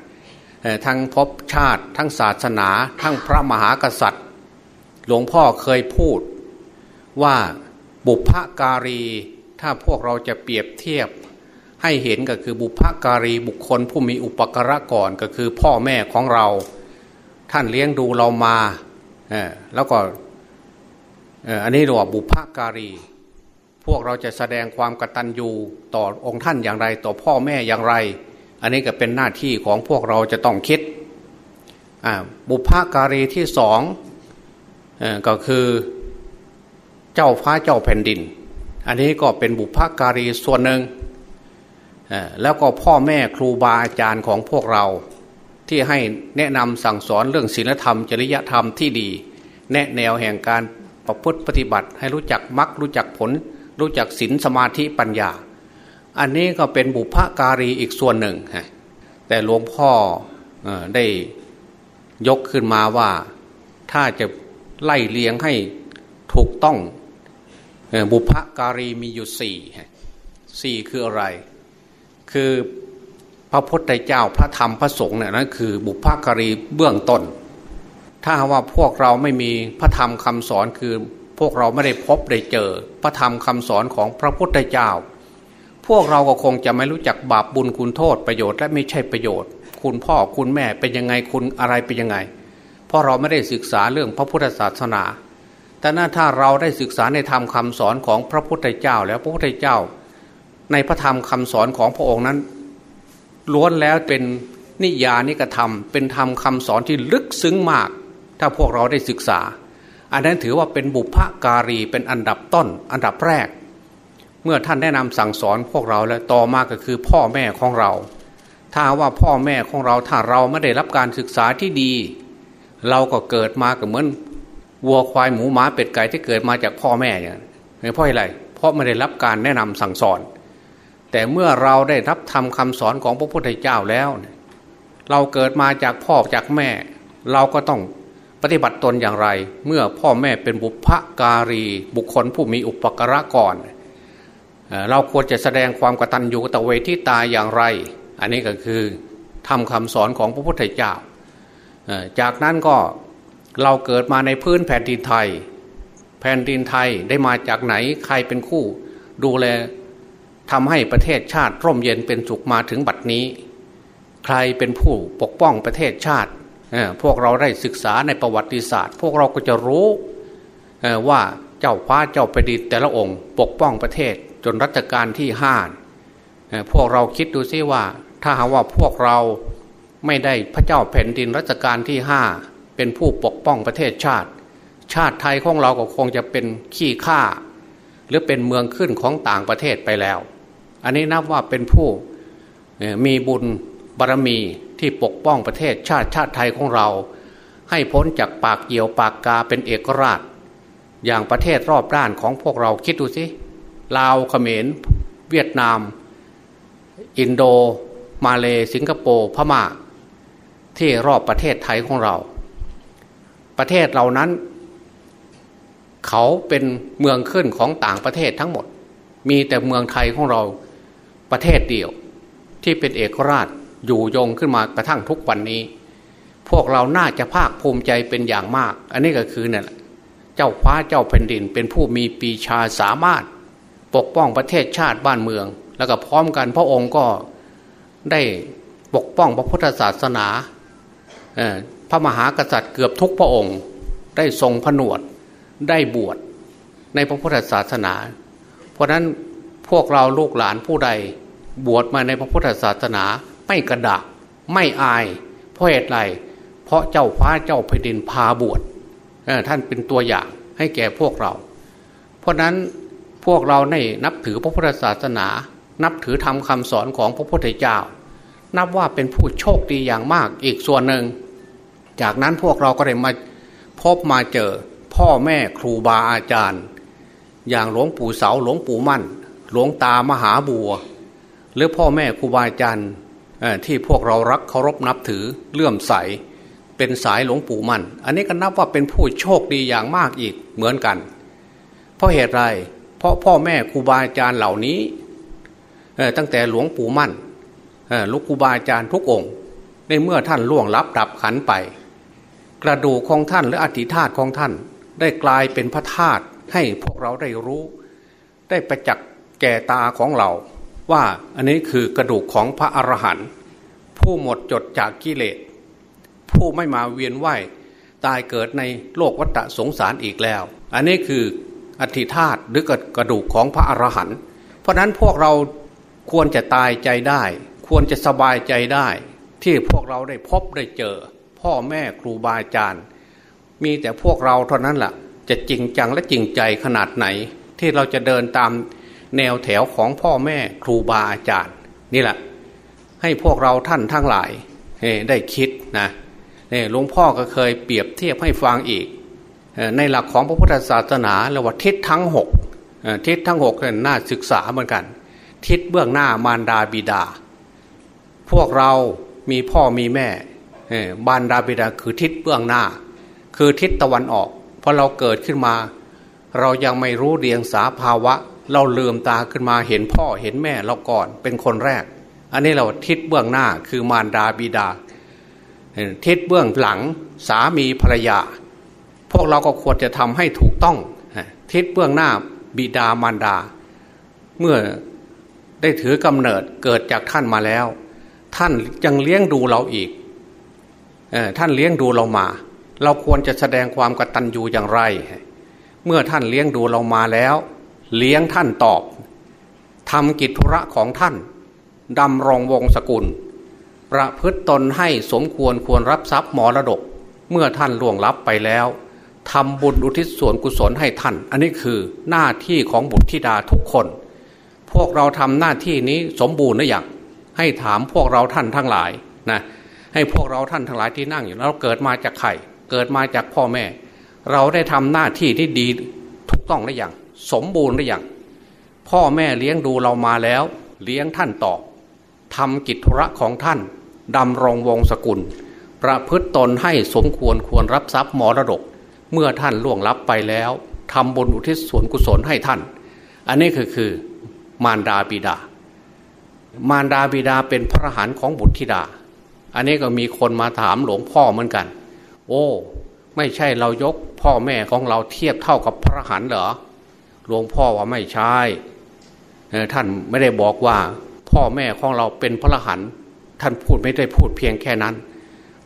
Speaker 1: ทั้งพบชาติทั้งศาสนา ทั้งพระมหากษัตริย์ หลวงพ่อเคยพูดว่าบุพการี ถ้าพวกเราจะเปรียบเทียบให้เห็นก็คือบุพการีบุคคลผู้มีอุปการะก่อนก็คือพ่อแม่ของเรา ท่านเลี้ยงดูเรามาแล้วก็อันนี้เรียกว่าบุพการี พวกเราจะแสดงความกตัญญูต่อองค์ท่านอย่างไร ต่อพ่อแม่อย่างไร อันนี้ก็เป็นหน้าที่ของพวกเราจะต้องคิดบุพการีที่สองก็คือเจ้าฟ้าเจ้าแผ่นดิน อันนี้ก็เป็นบุพการีส่วนหนึ่งแล้วก็พ่อแม่ครูบาอาจารย์ของพวกเราที่ให้แนะนำสั่งสอนเรื่องศีลธรรม จริยธรรมที่ดี แนะแนวแห่งการประพฤติปฏิบัติ ให้รู้จักมรรครู้จักผล รู้จักศีลสมาธิปัญญา อันนี้ก็เป็นบุพการีอีกส่วนหนึ่งแต่หลวงพ่อได้ยกขึ้นมาว่าถ้าจะไล่เลียงให้ถูกต้อง บุพการีมีอยู่สี่สี่คืออะไร คือพระพุทธเจ้าพระธรรมพระสงฆ์เนี่ยนั่นคือ บุพการีเบื้องต้น ถ้าว่าพวกเราไม่มีพระธรรมคำสอนคือพวกเราไม่ได้พบได้เจอ พระธรรมคำสอนของพระพุทธเจ้า พวกเราก็คงจะไม่รู้จักบาปบุญคุณโทษประโยชน์และไม่ใช่ประโยชน์ คุณพ่อคุณแม่เป็นยังไงคุณอะไรเป็นยังไง เพราะเราไม่ได้ศึกษาเรื่องพระพุทธศาสนา แต่น่าถ้าเราได้ศึกษาในธรรมคาสอนของพระพุทธเจ้า แล้วพระพุทธเจ้า ในพระธรรมคำสอนของพระองค์นั้น ล้วนแล้วเป็นนิยานิกระทำเป็นธรรมคาสอนที่ลึกซึ้งมาก ถ้าพวกเราได้ศึกษา อันนั้นถือว่าเป็นบุพการีเป็นอันดับต้น อันดับแรก เมื่อท่านแนะนำสั่งสอนพวกเราแล้วต่อมาก็คือพ่อแม่ของเรา ถ้าว่าพ่อแม่ของเราถ้าเราไม่ได้รับการศึกษาที่ดี เราก็เกิดมาก็เหมือน วัวควายหมูหมาเป็ดไก่ที่เกิดมาจากพ่อแม่เนี่ยเพราะอะไร เพราะไม่ได้รับการแนะนำสั่งสอน แต่เมื่อเราได้รับทำคำสอนของพระพุทธเจ้าแล้ว เราเกิดมาจากพ่อจากแม่ เราก็ต้องปฏิบัติตนอย่างไร เมื่อพ่อแม่เป็นบุพการี บุคคลผู้มีอุปการะก่อนเราควรจะแสดงความกตัญญูกตเวทีตาอย่างไร อันนี้ก็คือทำคำสอนของพระพุทธเจ้า จากนั้นก็ เราเกิดมาในพื้นแผ่นดินไทย แผ่นดินไทยได้มาจากไหนใครเป็นคู่ ดูแลทำให้ประเทศชาติร่มเย็นเป็นสุขมาถึงบัดนี้ ใครเป็นผู้ปกป้องประเทศชาติพวกเราได้ศึกษาในประวัติศาสตร์ พวกเราก็จะรู้ว่าเจ้าฟ้าเจ้าแผ่นดินแต่ละองค์ปกป้องประเทศจนรัชกาลที่ห้าพวกเราคิดดูซิว่า ถ้าหาว่าพวกเราไม่ได้พระเจ้าแผ่นดินรัชกาลที่ห้า เป็นผู้ปกป้องประเทศชาติ ชาติไทยของเราก็คงจะเป็นขี้ข้าหรือเป็นเมืองขึ้นของต่างประเทศไปแล้ว อันนี้นับว่าเป็นผู้มีบุญบารรมีที่ปกป้องประเทศชาติชาติไทยของเรา ให้พ้นจากปากเหี่ยวปากกาเป็นเอกราช อย่างประเทศรอบด้านของพวกเราคิดดูสิลาวเขมร เวียดนาม อินโด มาเลสิงคโปร์พมา่า ที่รอบประเทศไทยของเรา ประเทศเหล่านั้น เขาเป็นเมืองขึ้นของต่างประเทศทั้งหมด มีแต่เมืองไทยของเราประเทศเดียว ที่เป็นเอกราชอยู่ยงขึ้นมากระทั่งทุกวันนี้ พวกเราน่าจะภาคภูมิใจเป็นอย่างมาก อันนี้ก็คือเนี่ยเจ้าฟ้าเจ้าแผ่นดิน เป็นผู้มีปีชาสามารถ ปกป้องประเทศชาติบ้านเมือง แล้วก็พร้อมกันพระองค์ก็ได้ปกป้องพระพุทธศาสนา พระมหากษัตริย์เกือบทุกพระองค์ ได้ทรงผนวดได้บวชในพระพุทธศาสนา เพราะนั้นพวกเราลูกหลานผู้ใด บวชมาในพระพุทธศาสนา ไม่กระดาไม่อาย เพราะเหตุไรเพราะเจ้าฟ้าเจ้าแผ่นดินพาบวชท่านเป็นตัวอย่างให้แก่พวกเรา เพราะนั้นพวกเราในนับถือพระพุทธศาสนา นับถือทำคำสอนของพระพุทธเจ้า นับว่าเป็นผู้โชคดีอย่างมากอีกส่วนหนึ่ง จากนั้นพวกเราก็ได้มาพบมาเจอพ่อแม่ครูบาอาจารย์ อย่างหลวงปู่เสาหลวงปู่มั่น หลวงตามหาบัว หรือพ่อแม่ครูบาอาจารย์ที่พวกเรารักเคารพนับถือเลื่อมใส เป็นสายหลวงปู่มั่น อันนี้ก็นับว่าเป็นผู้โชคดีอย่างมากอีกเหมือนกัน เพราะเหตุไรพราะพ่อแม่ครูบาอาจารย์เหล่านี้ตั้งแต่หลวงปู่มั่นลูกครูบาอาจารย์ทุกองค์ ในเมื่อท่านล่วงลับดับขันไป กระดูกของท่านหรืออธิธาตุของท่าน ได้กลายเป็นพระธาตุให้พวกเราได้รู้ ได้ประจักษ์แก่ตาของเรา ว่าอันนี้คือกระดูกของพระอรหันต์ผู้หมดจดจากกิเลส ผู้ไม่มาเวียนไหวตายเกิดในโลกวัฏสงสารอีกแล้ว อันนี้คืออธิธาตหรือกระดูกของพระอรหันต์เพราะนั้นพวกเราควรจะตายใจได้ ควรจะสบายใจได้ ที่พวกเราได้พบได้เจอ พ่อแม่ครูบาอาจารย์ มีแต่พวกเราเท่านั้นละ่ะ จะจริงจังและจริงใจขนาดไหน ที่เราจะเดินตามแนวแถวของพ่อแม่ครูบาอาจารย์ นี่แหละ ให้พวกเราท่านทั้งหลายได้คิดนะหลวงพ่อก็เคยเปรียบเทียบให้ฟังอีก ในหลักของพระพุทธศาสนาเรียกว่าทิศทั้งหกทิศทั้งหกเนน่าศึกษาเหมือนกัน ทิศเบื้องหน้ามารดาบิดา พวกเรามีพ่อมีแม่ บารดาบิดาคือทิศเบื้องหน้า คือทิศตะวันออกพอเราเกิดขึ้นมา เรายังไม่รู้เรียงสาภาวะ เราลืมตาขึ้นมาเห็นพ่อเห็นแม่เราก่อนเป็นคนแรก อันนี้เราทิศเบื้องหน้าคือมารดาบิดาทิศเบื้องหลังสามีภรรยา พวกเราก็ควรจะทำให้ถูกต้อง ทิศเบื้องหน้าบิดามารดา เมื่อได้ถือกำเนิดเกิดจากท่านมาแล้ว ท่านยังเลี้ยงดูเราอีก ท่านเลี้ยงดูเรามา เราควรจะแสดงความกตัญญูอย่างไร เมื่อท่านเลี้ยงดูเรามาแล้ว เลี้ยงท่านตอบทำกิจธุระของท่านดำรงวงศกุล ประพฤตตนให้สมควรควรรับทรัพย์มรดก เมื่อท่านล่วงลับไปแล้วทำบุญอุทิศส่วนกุศลให้ท่าน อันนี้คือหน้าที่ของบุตรธิดาทุกคน พวกเราทำหน้าที่นี้สมบูรณ์หรือยังให้ถามพวกเราท่านทั้งหลายนะ ให้พวกเราท่านทั้งหลายที่นั่งอยู่เราเกิดมาจากใครเกิดมาจากพ่อแม่ เราได้ทำหน้าที่ที่ดีถูกต้องหรือยังสมบูรณ์หรือยังพ่อแม่เลี้ยงดูเรามาแล้ว เลี้ยงท่านต่อทำกิจธุระของท่านดำรงวงศกุล ประพฤติตนให้สมควรควรรับทรัพย์มรดก เมื่อท่านล่วงลับไปแล้วทำบุญอุทิศส่วนกุศลให้ท่าน อันนี้คือคือมารดาบิดา มารดาบิดาเป็นพระหานของบุตรธิดา อันนี้ก็มีคนมาถามหลวงพ่อเหมือนกัน โอ้ ไม่ใช่เรายกพ่อแม่ของเราเทียบเท่ากับพระหันเหรอหลวงพ่อว่าไม่ใช่ท่านไม่ได้บอกว่า พ่อแม่ของเราเป็นพระหันท่านพูดไม่ได้พูดเพียงแค่นั้น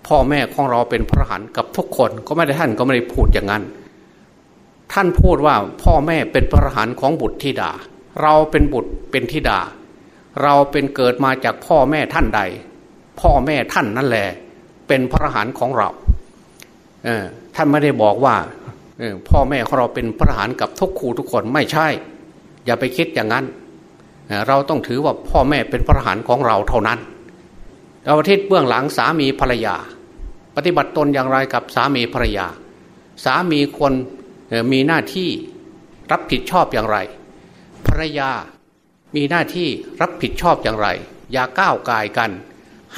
Speaker 1: พ่อแม่ของเราเป็นพระหันกับทุกคนก็ไม่ได้ท่านก็ไม่ได้พูดอย่างนั้น ท่านพูดว่าพ่อแม่เป็นพระหันของบุตรธิดา เราเป็นบุตรเป็นธิดา เราเป็นเกิดมาจากพ่อแม่ท่านใด พ่อแม่ท่านนั่นแหละเป็นพระหันของเราท่านไม่ได้บอกว่าพ่อแม่ของเราเป็นพระหานกับทุกครูทุกคนไม่ใช่ อย่าไปคิดอย่างนั้นเราต้องถือว่าพ่อแม่เป็นพระหานของเราเท่านั้นเราประเทศเบื้องหลังสามีภรรยา ปฏิบัติตนอย่างไรกับสามีภรรยา สามีคนมีหน้าที่รับผิดชอบอย่างไร ภรรยามีหน้าที่รับผิดชอบอย่างไร อย่าก้าวกายกัน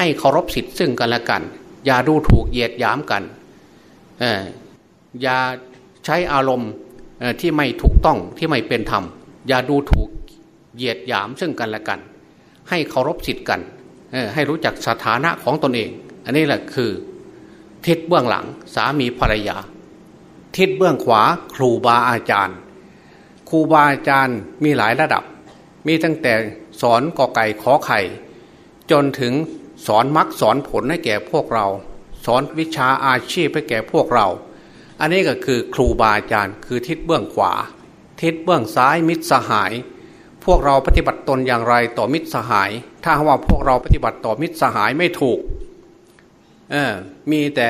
Speaker 1: ให้เคารพสิทธิ์ซึ่งกันและกัน อย่าดูถูกเหยียดหยามกันอย่าใช้อารมณ์ที่ไม่ถูกต้องที่ไม่เป็นธรรม อย่าดูถูกเหยียดหยามซึ่งกันและกัน ให้เคารพสิทธิ์กันให้รู้จักสถานะของตนเอง อันนี้แหละคือ ทิศเบื้องหลังสามีภรรยา ทิศเบื้องขวาครูบาอาจารย์ ครูบาอาจารย์มีหลายระดับ มีตั้งแต่สอนกอไก่ขอไข่ จนถึง สอนมรรคสอนผลให้แก่พวกเรา สอนวิชาอาชีพให้แก่พวกเรา อันนี้ก็คือครูบาอาจารย์คือทิศเบื้องขวา ทิศเบื้องซ้ายมิตรสหาย พวกเราปฏิบัติตนอย่างไรต่อมิตรสหาย ถ้าว่าพวกเราปฏิบัติต่อมิตรสหายไม่ถูกเออมีแต่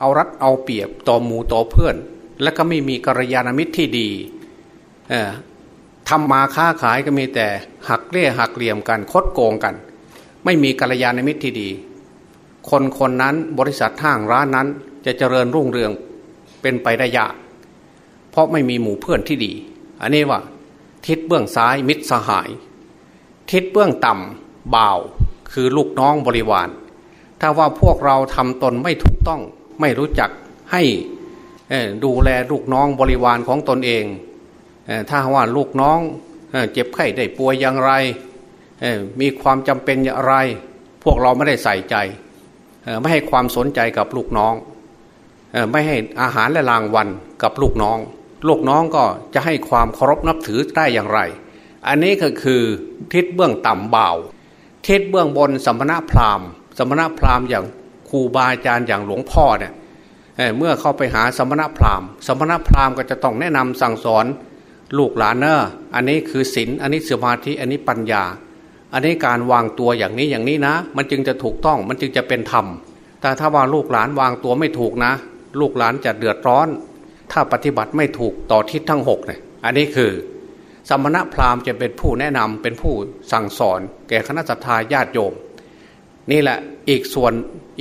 Speaker 1: เอารัดเอาเปรียบต่อหมูต่อเพื่อน และก็ไม่มีกัลยาณมิตรที่ดีเออทำมาค้าขายก็มีแต่หักเล่หักเหลี่ยมกันคดโกงกัน ไม่มีกัลยาณมิตรที่ดี คนคนนั้นบริษัทห้างร้านนั้นจะเจริญรุ่งเรืองเป็นไปได้ยาก เพราะไม่มีหมู่เพื่อนที่ดี อันนี้ว่า ทิศเบื้องซ้ายมิตรสหาย ทิศเบื้องต่ำบ่าวคือลูกน้องบริวาร ถ้าว่าพวกเราทำตนไม่ถูกต้องไม่รู้จักให้ดูแลลูกน้องบริวารของตนเอง ถ้าว่าลูกน้องเจ็บไข้ได้ป่วยอย่างไร มีความจำเป็นอย่างไร พวกเราไม่ได้ใส่ใจ ไม่ให้ความสนใจกับลูกน้อง ไม่ให้อาหารและรางวัลกับลูกน้อง ลูกน้องก็จะให้ความเคารพนับถือได้อย่างไร อันนี้ก็คือทิศเบื้องต่ำเบาทิศเบื้องบนสัมมณพราหมณ์สัมมณพราหมณ์อย่างครูบาอาจารย์อย่างหลวงพ่อเนี่ยเมื่อเข้าไปหาสมณพราหมณ์ สมณพราหมณ์ก็จะต้องแนะนำสั่งสอนลูกหลานเนออันนี้คือศีลอันนี้สมาธิอันนี้ปัญญา อันนี้การวางตัวอย่างนี้อย่างนี้นะ มันจึงจะถูกต้องมันจึงจะเป็นธรรม แต่ถ้าว่าลูกหลานวางตัวไม่ถูกนะ ลูกหลานจะเดือดร้อน ถ้าปฏิบัติไม่ถูกต่อทิศทั้งหกเนี่ยอันนี้คือ สมณพราหมณ์จะเป็นผู้แนะนำเป็นผู้สั่งสอน แก่คณะสัตยาญาติโยม นี่แหละอีกส่วน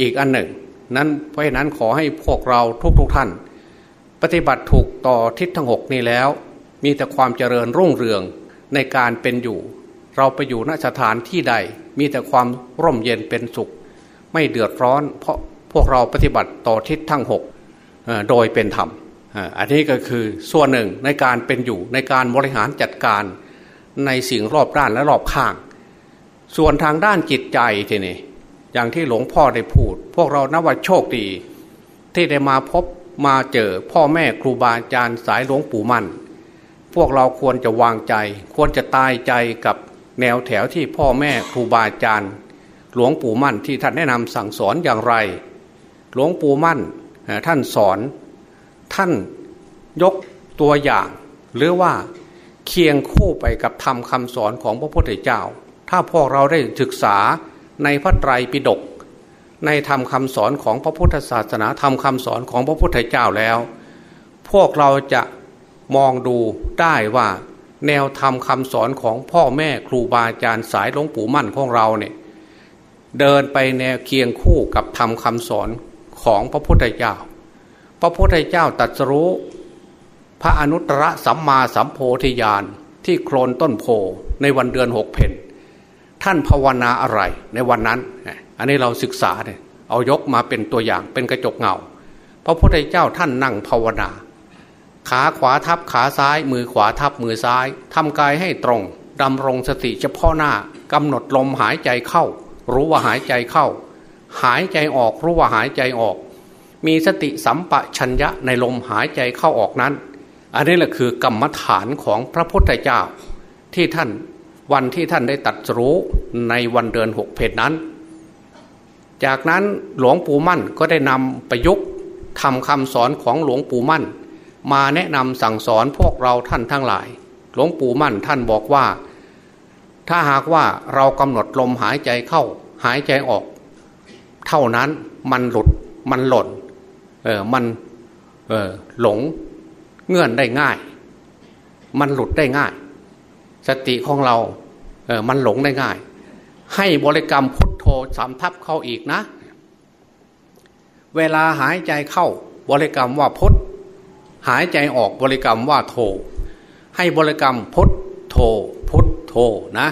Speaker 1: อีกอันหนึ่ง นั้นเพราะนั้นขอให้พวกเราทุกๆทท่าน ปฏิบัติถูกต่อทิศทั้งหกนี้แล้ว มีแต่ความเจริญรุ่งเรืองในการเป็นอยู่ เราไปอยู่ณสถานที่ใดมีแต่ความร่มเย็นเป็นสุข ไม่เดือดร้อน เพราะพวกเราปฏิบัติต่อทิศทั้งหกโดยเป็นธรรมอันนี้ก็คือส่วนหนึ่งในการเป็นอยู่ในการบริหารจัดการในสิ่งรอบด้านและรอบข้าง ส่วนทางด้านจิตใจทีนี้อย่างที่หลวงพ่อได้พูด พวกเรานับว่าโชคดี ที่ได้มาพบมาเจอพ่อแม่ครูบาอาจารย์สายหลวงปู่มั่น พวกเราควรจะวางใจ ควรจะตายใจกับ แนวแถวที่พ่อแม่ครูบาอาจารย์หลวงปู่มั่นที่ท่านแนะนำสั่งสอนอย่างไร หลวงปู่มั่นท่านสอนท่านยกตัวอย่าง หรือว่าเคียงคู่ไปกับธรรมคำสอนของพระพุทธเจ้า ถ้าพวกเราได้ศึกษาในพระไตรปิฎกในธรรมคำสอนของพระพุทธศาสนาธรรมคำสอนของพระพุทธเจ้าแล้ว พวกเราจะมองดูได้ว่า แนวธรรมคำสอนของพ่อแม่ครูบาอาจารย์สายหลวงปู่มั่นของเราเนี่ยเดินไปแนวเคียงคู่กับธรรมคำสอนของพระพุทธเจ้า พระพุทธเจ้าตรัสรู้พระอนุตตรสัมมาสัมโพธิญาณที่โคลนต้นโพในวันเดือนหกเพนท่านภาวนาอะไรในวันนั้น อันนี้เราศึกษาเนี่ยเอายกมาเป็นตัวอย่างเป็นกระจกเงา พระพุทธเจ้าท่านนั่งภาวนา ขาขวาทับขาซ้าย มือขวาทับมือซ้ายทำกายให้ตรงดำรงสติเฉพาะหน้ากำหนดลมหายใจเข้า รู้ว่าหายใจเข้า หายใจออกรู้ว่าหายใจออก มีสติสัมปะชัญญะในลมหายใจเข้าออกนั้น อันนี้แหละคือกรรมฐานของพระพุทธเจ้า ที่ท่านวันที่ท่านได้ตัดรู้ในวันเดือนหกเพจนั้น จากนั้นหลวงปู่มั่นก็ได้นำประยุกต์ทำคำสอนของหลวงปู่มั่น มาแนะนำสั่งสอนพวกเราท่านทั้งหลาย หลวงปู่มั่นท่านบอกว่า ถ้าหากว่าเรากำหนดลมหายใจเข้าหายใจออก เท่านั้นมันหลุดมันหล่นเออมันเออหลงเงื่อนได้ง่าย มันหลุดได้ง่าย สติของเราเออมันหลงได้ง่าย ให้บริกรรมพุทโธสามทับเข้าอีกนะ เวลาหายใจเข้าบริกรรมว่าพุท หายใจออกบริกรรมว่าโท ให้บริกรรมพุทโธพุทโธนะ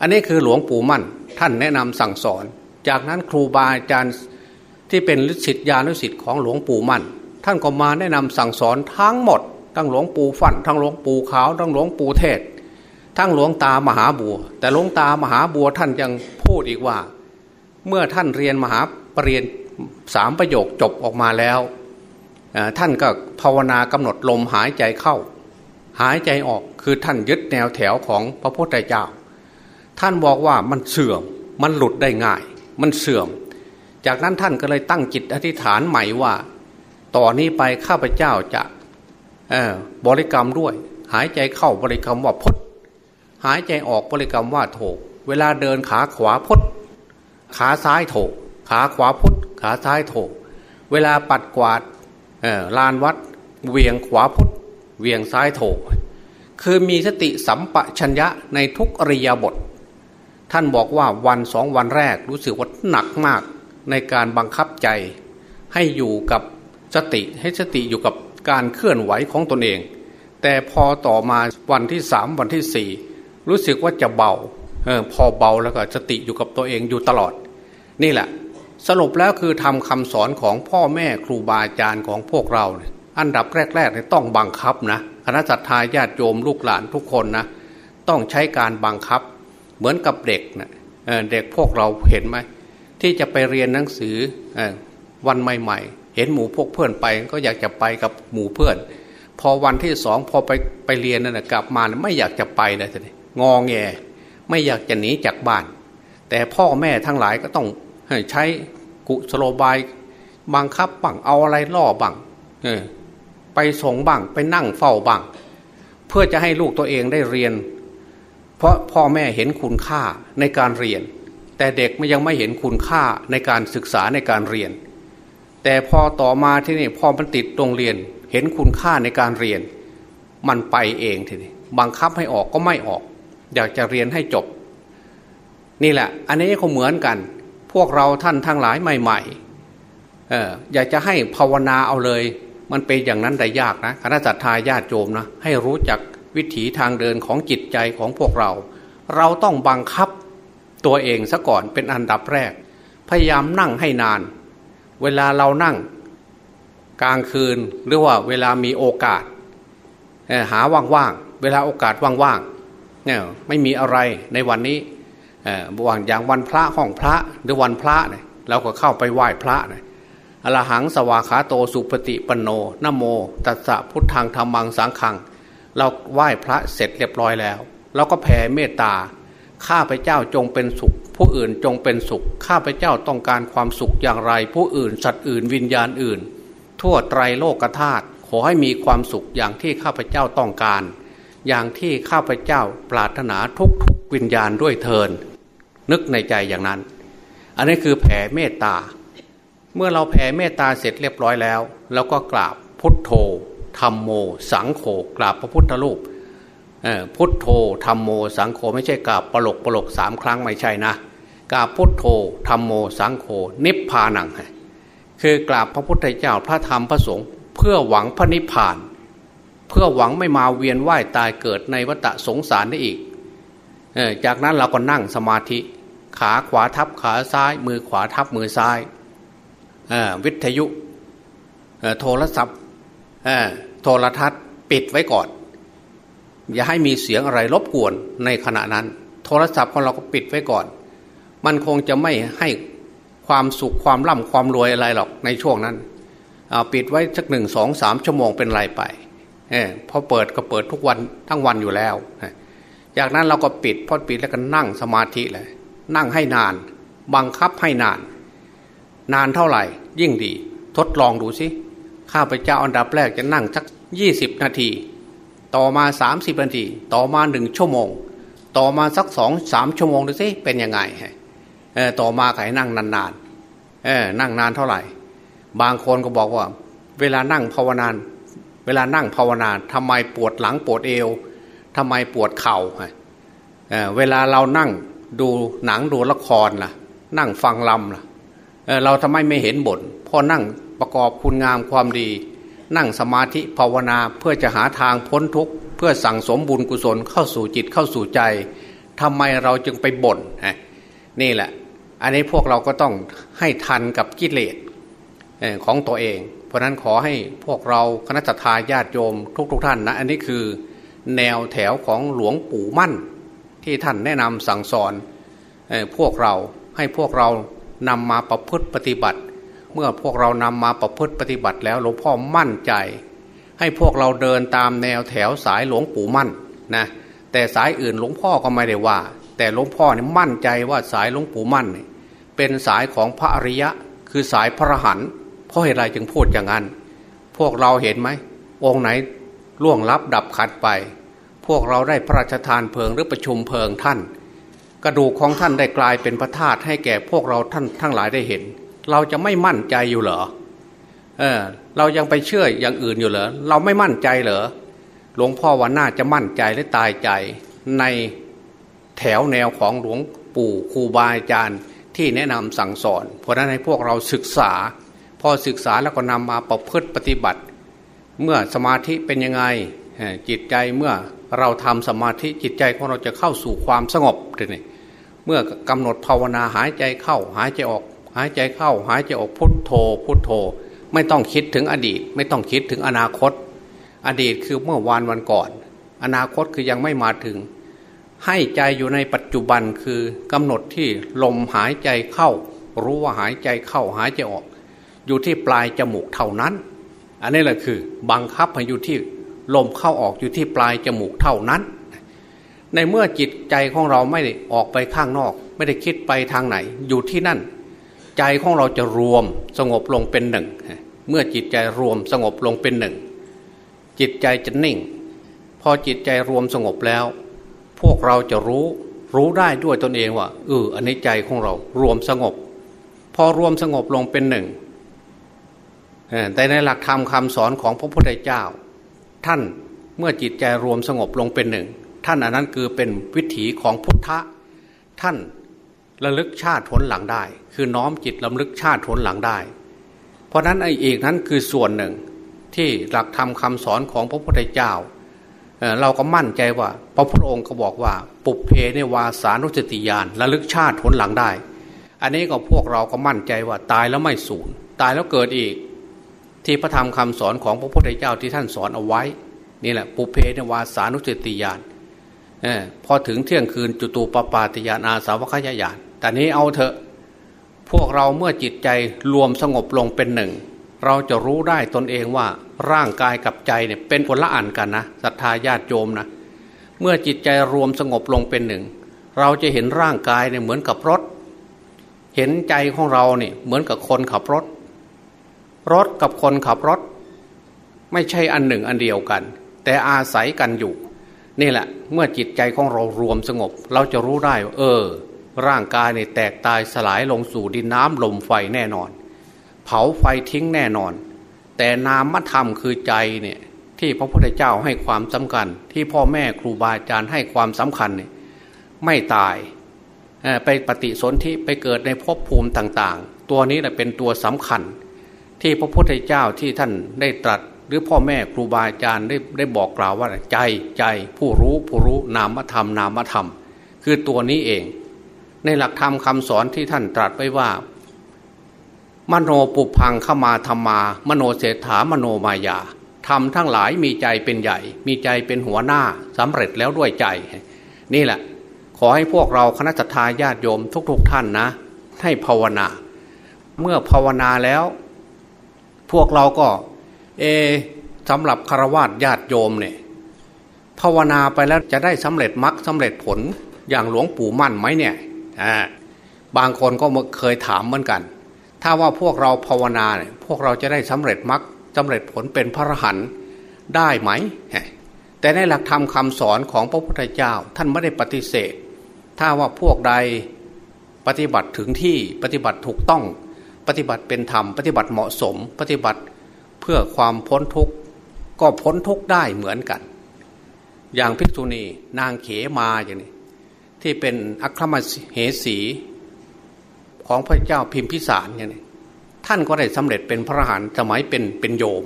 Speaker 1: อันนี้คือหลวงปู่มั่น ท่านแนะนำสั่งสอน จากนั้นครูบาอาจารย์ที่เป็นฤทธิญาณศิษย์ของหลวงปู่มั่น ท่านก็มาแนะนำสั่งสอนทั้งหมด ทั้งหลวงปู่ฝันทั้งหลวงปู่ขาว ทั้งหลวงปู่เทศ ทั้งหลวงตามหาบัว แต่หลวงตามหาบัวท่านยังพูดอีกว่า เมื่อท่านเรียนมหาปรริญญาสามประโยคจบออกมาแล้ว ท่านก็ภาวนากำหนดลมหายใจเข้า หายใจออกคือท่านยึดแนวแถวของพระพุทธเจ้า ท่านบอกว่ามันเสื่อมมันหลุดได้ง่าย มันเสื่อม จากนั้นท่านก็เลยตั้งจิตอธิษฐานใหม่ว่า ต่อนนี้ไปข้าพเจ้าจะบริกรรมด้วย หายใจเข้าบริกรรมว่าพุทหายใจออกบริกรรมว่าโถเวลาเดินขาขวาพุทขาซ้ายโถขาขวาพุทขาซ้ายโถเวลาปัดกวาด ลานวัดเวียงขวาพุทธเวียงซ้ายโถ คือมีสติสัมปชัญญะในทุกอริยบท ท่านบอกว่าวันสองวันแรกรู้สึกว่าหนักมากในการบังคับใจ ให้อยู่กับสติให้สติอยู่กับการเคลื่อนไหวของตนเอง แต่พอต่อมาวันที่สามวันที่สี่รู้สึกว่าจะเบาออพอเบาแล้วก็สติอยู่กับตัวเองอยู่ตลอด นี่แหละ สรุปแล้วคือทำคำสอนของพ่อแม่ครูบาอาจารย์ของพวกเราเอันดับแรกๆเนี่ยต้องบังคับนะคณะสัตยาญาติโยมลูกหลานทุกคนนะต้องใช้การบังคับ เหมือนกับเด็กนะเเด็กพวกเราเห็นไหมที่จะไปเรียนหนังสือวันใหม่ ๆ เห็นหมู่พวกเพื่อนไป ก็อยากจะไปกับหมู่เพื่อน พอวันที่สองพอไปไปเรียนนั่นกลับมาไม่อยากจะไปเลยทีงองแง ไม่อยากจะหนีจากบ้าน แต่พ่อแม่ทั้งหลายก็ต้อง ใช้กุสโลบายบังคับบังเอาอะไรล่อบังไปส่งบังไปนั่งเฝ้าบังเพื่อจะให้ลูกตัวเองได้เรียน เพราะพ่อแม่เห็นคุณค่าในการเรียน แต่เด็กมันยังไม่เห็นคุณค่าในการศึกษาในการเรียน แต่พอต่อมาที่นี่พอมันติดโรงเรียนเห็นคุณค่าในการเรียน มันไปเองทีนี้บังคับให้ออกก็ไม่ออก อยากจะเรียนให้จบ นี่แหละ อันนี้ก็เหมือนกัน พวกเราท่านทั้งหลายใหม่ๆเอออยากจะให้ภาวนาเอาเลย มันเป็นอย่างนั้นได้ยากนะคณะสัตยาญาติโยมนะให้รู้จักวิถีทางเดินของจิตใจของพวกเรา เราต้องบังคับตัวเองซะก่อนเป็นอันดับแรก พยายามนั่งให้นาน เวลาเรานั่งกลางคืนหรือว่าเวลามีโอกาสหาว่างๆเวลาโอกาสว่างๆเนี่ยไม่มีอะไรในวันนี้ บางอย่างวันพระห้องพระหรือวันพระเนี่ยเราก็เข้าไปไหว้พระเนี่ยอรหังสวาขาโตสุปฏิปโนนโม ตัสสะพุทธังธรรมังสังขัง เราไหว้พระเสร็จเรียบร้อยแล้ว เราก็แผ่เมตตาข้าพเจ้าจงเป็นสุข ผู้อื่นจงเป็นสุข ข้าพเจ้าต้องการความสุขอย่างไร ผู้อื่นสัตว์อื่นวิญญาณอื่น ทั่วไตรโลกธาตุขอให้มีความสุขอย่างที่ข้าพเจ้าต้องการ อย่างที่ข้าพเจ้าปรารถนาทุกทุกวิญญาณด้วยเทิน นึกในใจอย่างนั้น อันนี้คือแผ่เมตตา เมื่อเราแผ่เมตตาเสร็จเรียบร้อยแล้วเราก็กราบพุทโธธรรมโม สังโฆกราบพระพุทธรูปพุทโธธรรมโม สังโฆไม่ใช่กราบปลกปลกสามครั้งไม่ใช่นะกราบพุทโธธรรมโม สังโฆนิพพานังคือกราบพระพุทธเจ้าพระธรรมพระสงฆ์เพื่อหวังพระนิพพาน เพื่อหวังไม่มาเวียนว่ายตายเกิดในวัฏสงสารได้อีก จากนั้นเราก็นั่งสมาธิ ขาขวาทับขาซ้าย มือขวาทับมือซ้ายวิทยุโทรศัพท์โทรทัศน์ปิดไว้ก่อน อย่าให้มีเสียงอะไรรบกวนในขณะนั้น โทรศัพท์ของเราก็ปิดไว้ก่อน มันคงจะไม่ให้ความสุขความร่ำความรวยอะไรหรอกในช่วงนั้นปิดไว้สักหนึ่งสองสามชั่วโมงเป็นไรไปอพอเปิดก็เปิดทุกวันทั้งวันอยู่แล้ว จากนั้นเราก็ปิดพอปิดแล้วก็นั่งสมาธิเลย นั่งให้นาน บังคับให้นาน นานเท่าไหร่ ยิ่งดี ทดลองดูสิข้าพเจ้าอันดับแรกจะนั่งสักยี่สิบนาที ต่อมาสามสิบนาที ต่อมาหนึ่งชั่วโมง ต่อมาสักสองสามชั่วโมงดูสิเป็นยังไงเออต่อมาให้นั่งนานๆเออนั่งนานเท่าไหร่ บางคนก็บอกว่า เวลานั่งภาวนานเวลานั่งภาวนาทำไมปวดหลังปวดเอว ทำไมปวดเขา่าเเวลาเรานั่งดูหนังดูละครล่ะ นั่งฟังลำล่ะเเราทำไมไม่เห็นบทพอนั่งประกอบคุณงามความดี นั่งสมาธิภาวนาเพื่อจะหาทางพ้นทุกข์เพื่อสั่งสมบุญกุศลเข้าสู่จิตเข้าสู่ใจทำไมเราจึงไปบ่นนี่แหละ อันนี้พวกเราก็ต้องให้ทันกับกิเลสของตัวเอง เพราะนั้นขอให้พวกเราคณะทาญาติโยมทุกๆทท่านนะ อันนี้คือ แนวแถวของหลวงปู่มั่น ที่ท่านแนะนำสั่งสอนพวกเราให้พวกเรานำมาประพฤติปฏิบัติ เมื่อพวกเรานำมาประพฤติปฏิบัติแล้วหลวงพ่อมั่นใจ ให้พวกเราเดินตามแนวแถวสายหลวงปู่มั่นนะแต่สายอื่นหลวงพ่อก็ไม่ได้ว่า แต่หลวงพ่อเนี่ยมั่นใจว่าสายหลวงปู่มั่นเป็นสายของพระอริยะ คือสายพระหันเพราะเหตุไรจึงพูดอย่างนั้น พวกเราเห็นไหมองค์ไหน ล่วงลับดับขัดไป พวกเราได้พระราชทานเพลิงหรือประชุมเพลิงท่าน กระดูกของท่านได้กลายเป็นพระธาตุให้แก่พวกเราท่านทั้งหลายได้เห็น เราจะไม่มั่นใจอยู่เหรอเออเรายังไปเชื่ออย่างอื่นอยู่เหรอเราไม่มั่นใจเหรอหลวงพ่อวันน่าจะมั่นใจและตายใจ ในแถวแนวของหลวงปู่ครูบาอาจารย์ที่แนะนำสั่งสอน เพราะนั้นให้พวกเราศึกษา พอศึกษาแล้วก็นำมาประพฤติปฏิบัติ เมื่อสมาธิเป็นยังไงจิตใจเมื่อเราทำสมาธิจิตใจของเราจะเข้าสู่ความสงบเลยเมื่อกำหนดภาวนาหายใจเข้าหายใจออก หายใจเข้า หายใจออกพุทโธ พุทโธ ไม่ต้องคิดถึงอดีต ไม่ต้องคิดถึงอนาคต อดีตคือเมื่อวานวันก่อน อนาคตคือยังไม่มาถึง ให้ใจอยู่ในปัจจุบันคือกำหนดที่ลมหายใจเข้า รู้ว่าหายใจเข้าหายใจออก อยู่ที่ปลายจมูกเท่านั้น อันนี้แหละคือบังคับให้อยู่ที่ลมเข้าออกอยู่ที่ปลายจมูกเท่านั้น ในเมื่อจิตใจของเราไม่ได้ออกไปข้างนอก ไม่ได้คิดไปทางไหน อยู่ที่นั่น ใจของเราจะรวมสงบลงเป็นหนึ่ง เมื่อจิตใจรวมสงบลงเป็นหนึ่ง จิตใจจะนิ่ง พอจิตใจรวมสงบแล้ว พวกเราจะรู้รู้ได้ด้วยตนเองว่าเอออันนี้ใจของเรารวมสงบ พอรวมสงบลงเป็นหนึ่ง แต่ในหลักธรรมคาสอนของพระพุทธเจ้า ท่านเมื่อจิตใจรวมสงบลงเป็นหนึ่ง ท่านอันนั้นคือเป็นวิถีของพุทธะท่านระลึกชาติผลหลังได้ คือน้อมจิตระลึกชาติผลหลังได้ เพราะนั้นไอ้เอกนั้นคือส่วนหนึ่งที่หลักธรรมคาสอนของพระพุทธเจ้าเเราก็มั่นใจว่า พระพุทธองค์ก็บอกว่า ปุเพเนวาสานุสติญาณระลึกชาติผลหลังได้ อันนี้ก็พวกเราก็มั่นใจว่าตายแล้วไม่สูญตายแล้วเกิดอีก ที่พระธรรมคำสอนของพระพุทธเจ้าที่ท่านสอนเอาไว้ นี่แหละปุเพนวาสานุสติญาณพอถึงเที่ยงคืนจุตูปปาติยานอาสาวคยญาณแต่นี้เอาเถอะพวกเราเมื่อจิตใจรวมสงบลงเป็นหนึ่ง เราจะรู้ได้ตนเองว่าร่างกายกับใจเนี่ยเป็นคนละอันกันนะศรัทธาญาติโยมนะเมื่อจิตใจรวมสงบลงเป็นหนึ่ง เราจะเห็นร่างกายเนี่ยเหมือนกับรถ เห็นใจของเราเนี่ยเหมือนกับคนขับรถ รถกับคนขับรถ ไม่ใช่อันหนึ่งอันเดียวกัน แต่อาศัยกันอยู่ นี่แหละ เมื่อจิตใจของเรารวมสงบ เราจะรู้ได้เออ ร่างกายเนี่ยแตกตายสลายลงสู่ดินน้ำลมไฟแน่นอน เผาไฟทิ้งแน่นอน แต่นามธรรมคือใจเนี่ยที่พระพุทธเจ้าให้ความสำคัญ ที่พ่อแม่ครูบาอาจารย์ให้ความสำคัญเนี่ยไม่ตายไปปฏิสนธิไปเกิดในภพภูมิต่าง ๆ ตัวนี้แหละเป็นตัวสำคัญ ที่พระพุทธเจ้าที่ท่านได้ตรัส หรือพ่อแม่ครูบาอาจารย์ได้ได้บอกกล่าวว่าใจใจผู้รู้ผู้รู้นามธรรมนามธรรม คือตัวนี้เอง ในหลักธรรมคำสอนที่ท่านตรัสไว้ว่า มโนปุพังขมาธรรมา มโนเศรษฐามโนมายาทำทั้งหลายมีใจเป็นใหญ่ มีใจเป็นหัวหน้าสำเร็จแล้วด้วยใจ นี่แหละ ขอให้พวกเราคณะทาญาติโยมทุกๆทท่านนะ ให้ภาวนา เมื่อภาวนาแล้ว พวกเราก็ เอสำหรับคารวะญาติโยมเนี่ยภาวนาไปแล้วจะได้สำเร็จมรรคสาเร็จผลอย่างหลวงปู่มั่นไหมเนี่ยบางคนก็เคยถามเหมือนกัน ถ้าว่าพวกเราภาวนาเนี่ยพวกเราจะได้สำเร็จมรรคสำเร็จผลเป็นพระรหันต์ได้ไหม แต่ในหลักธรรมคำสอนของพระพุทธเจ้าท่านไม่ได้ปฏิเสธ ถ้าว่าพวกใดปฏิบัติถึงที่ปฏิบัติถูกต้อง ปฏิบัติเป็นธรรม ปฏิบัติเหมาะสม ปฏิบัติเพื่อความพ้นทุกข์ก็พ้นทุกข์ได้เหมือนกัน อย่างภิกษุณีนางเขมาอย่างนี้ที่เป็นอัครมเหสีของพระเจ้าพิมพิสารอย่างนี้ท่านก็ได้สำเร็จเป็นพระอรหันต์สมัยเป็นเป็นโยม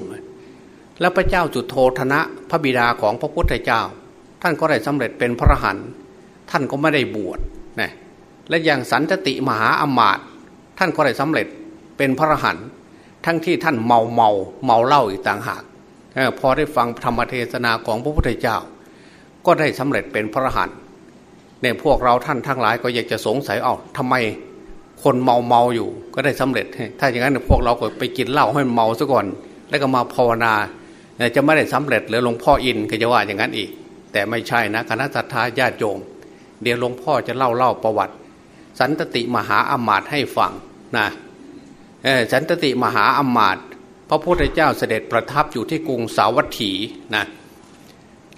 Speaker 1: แล้วพระเจ้าจุโธธนะพระบิดาของพระพุทธเจ้า ท่านก็ได้สำเร็จเป็นพระอรหันต์ท่านก็ไม่ได้บวชนะและอย่างสันตติมหาอมาตย์ท่านก็ได้สำเร็จ เป็นพระอรหันต์ทั้งที่ท่านเมาเมาเมาเหล้าอีกต่างหากพอได้ฟังธรรมเทศนาของพระพุทธเจ้า ก็ได้สำเร็จเป็นพระอรหันต์เนี่ยพวกเราท่านทั้งหลายก็อยากจะสงสัยเอ้าทำไมคนเมาเมาอยู่ก็ได้สำเร็จ ถ้าอย่างนั้นพวกเราก็ไปกินเหล้าให้เมาซะก่อน แล้วก็มาภาวนาจะไม่ได้สำเร็จหรือหลวงพ่ออินก็จะว่าอย่างนั้นอีก แต่ไม่ใช่นะคณะสัตยาญาติโยมเดี๋ยวหลวงพ่อจะเล่าเล่าประวัติ สันตติมหาอมาตย์ให้ฟังนะ สันตติมหาอมาตย์พระพุทธเจ้าเสด็จประทับอยู่ที่กรุงสาวัตถีนะ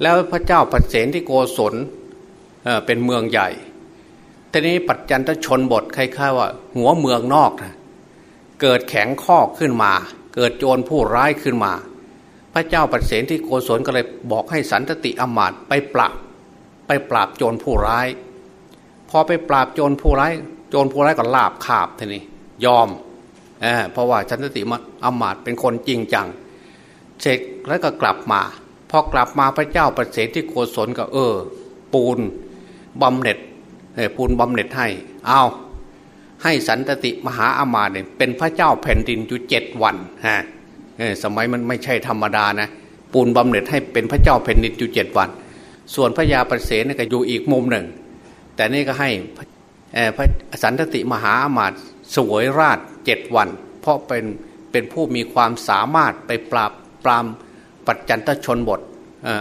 Speaker 1: แล้วพระเจ้าปัเสนที่โกศลเป็นเมืองใหญ่ทีนี้ปัจจันทชนบทคล้ายๆว่า หัวเมืองนอกนะเกิดแข็งข้อขึ้นมา เกิดโจรผู้ร้ายขึ้นมา พระเจ้าปัเสนที่โกศลก็เลยบอกให้สันตติอมาตย์ไปปราบไปปราบโจรผู้ร้าย พอไปปราบโจรผู้ร้าย โจรผู้ร้ายก็ลาบขาบทีนี้ยอม เเพราะว่าสันตติอมาตเป็นคนจริงจัง เสร็จแล้วก็กลับมา พอกลับมาพระเจ้าประเสริฐที่โกศลก็เออ ปูนบำเหน็จปูนบำเหน็จให้ เอาให้สันตติมหาอามาเนี่ยเป็นพระเจ้าแผ่นดินอยู่เจ็ดวันฮะสมัยมันไม่ใช่ธรรมดานะปูนบำเหน็จให้เป็นพระเจ้าแผ่นดินอยู่เจ็ดวัน ส่วนพระยาประเสนก็อยู่อีกมุมหนึ่ง แต่นี่ก็ให้พระสันตติมหาอามาต สวยราชเจ็ดวัน เพราะเป็นเป็นผู้มีความสามารถไปปราบปรามปัจจันตชนบท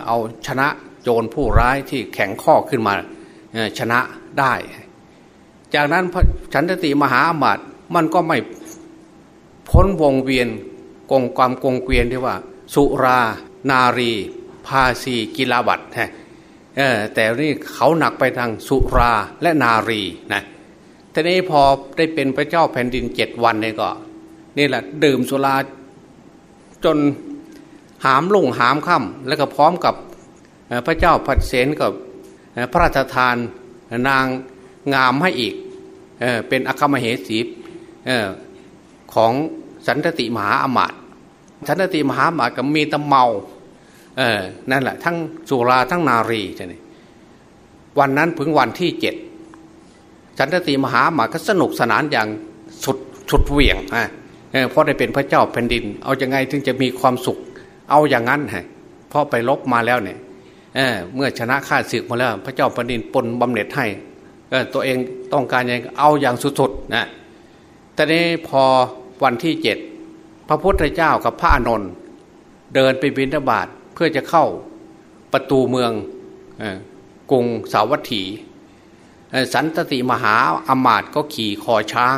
Speaker 1: เอาชนะโจรผู้ร้ายที่แข็งข้อขึ้นมาชนะได้ จากนั้นฉันติมหาอมาตมันก็ไม่พ้นวงเวียนกงความกงเกวียนที่ว่า สุรานารี ภาสีกิลาบัตแต่นี่เขาหนักไปทางสุราและนารีนะ ทีนี้พอได้เป็นพระเจ้าแผ่นดินเจ็ดวันนี่ก็ นี่แหละดื่มสุราจนหามลุ่งหามค่ำแล้วก็พร้อมกับพระเจ้าผัดเสนกับพระราชทานนางงามให้อีกเอเป็นอัคมเหสีของสันติมหาอมาตย์สันติมหาอมาตย์ก็มีตะเมาเออนั่นแหละทั้งสุราทั้งนารีใช่ไหมวันนั้นถึงวันที่เจ็ด สันตติมหาอมาก็สนุกสนานอย่างสุดสุดเหวี่ยงฮะเพราะได้เป็นพระเจ้าแผ่นดิน เอาอยัางไงถึงจะมีความสุข เอาอย่างนั้นฮะเพราะไปลบมาแล้วเนี่ยเเมื่อชนะข้าศึกมาแล้ว พระเจ้าแผ่นดินปนบำเหน็จให้ตัวเองต้องการอยังเอาอย่างสุดๆนะแต่นี้พอวันที่เจ็ดพระพุทธเจ้ากับพระอานนท์เดินไปบิณฑบาตเพื่อจะเข้าประตูเมืองกรุงสาวัตถี สันตติมหาอมาตย์ก็ขี่คอช้าง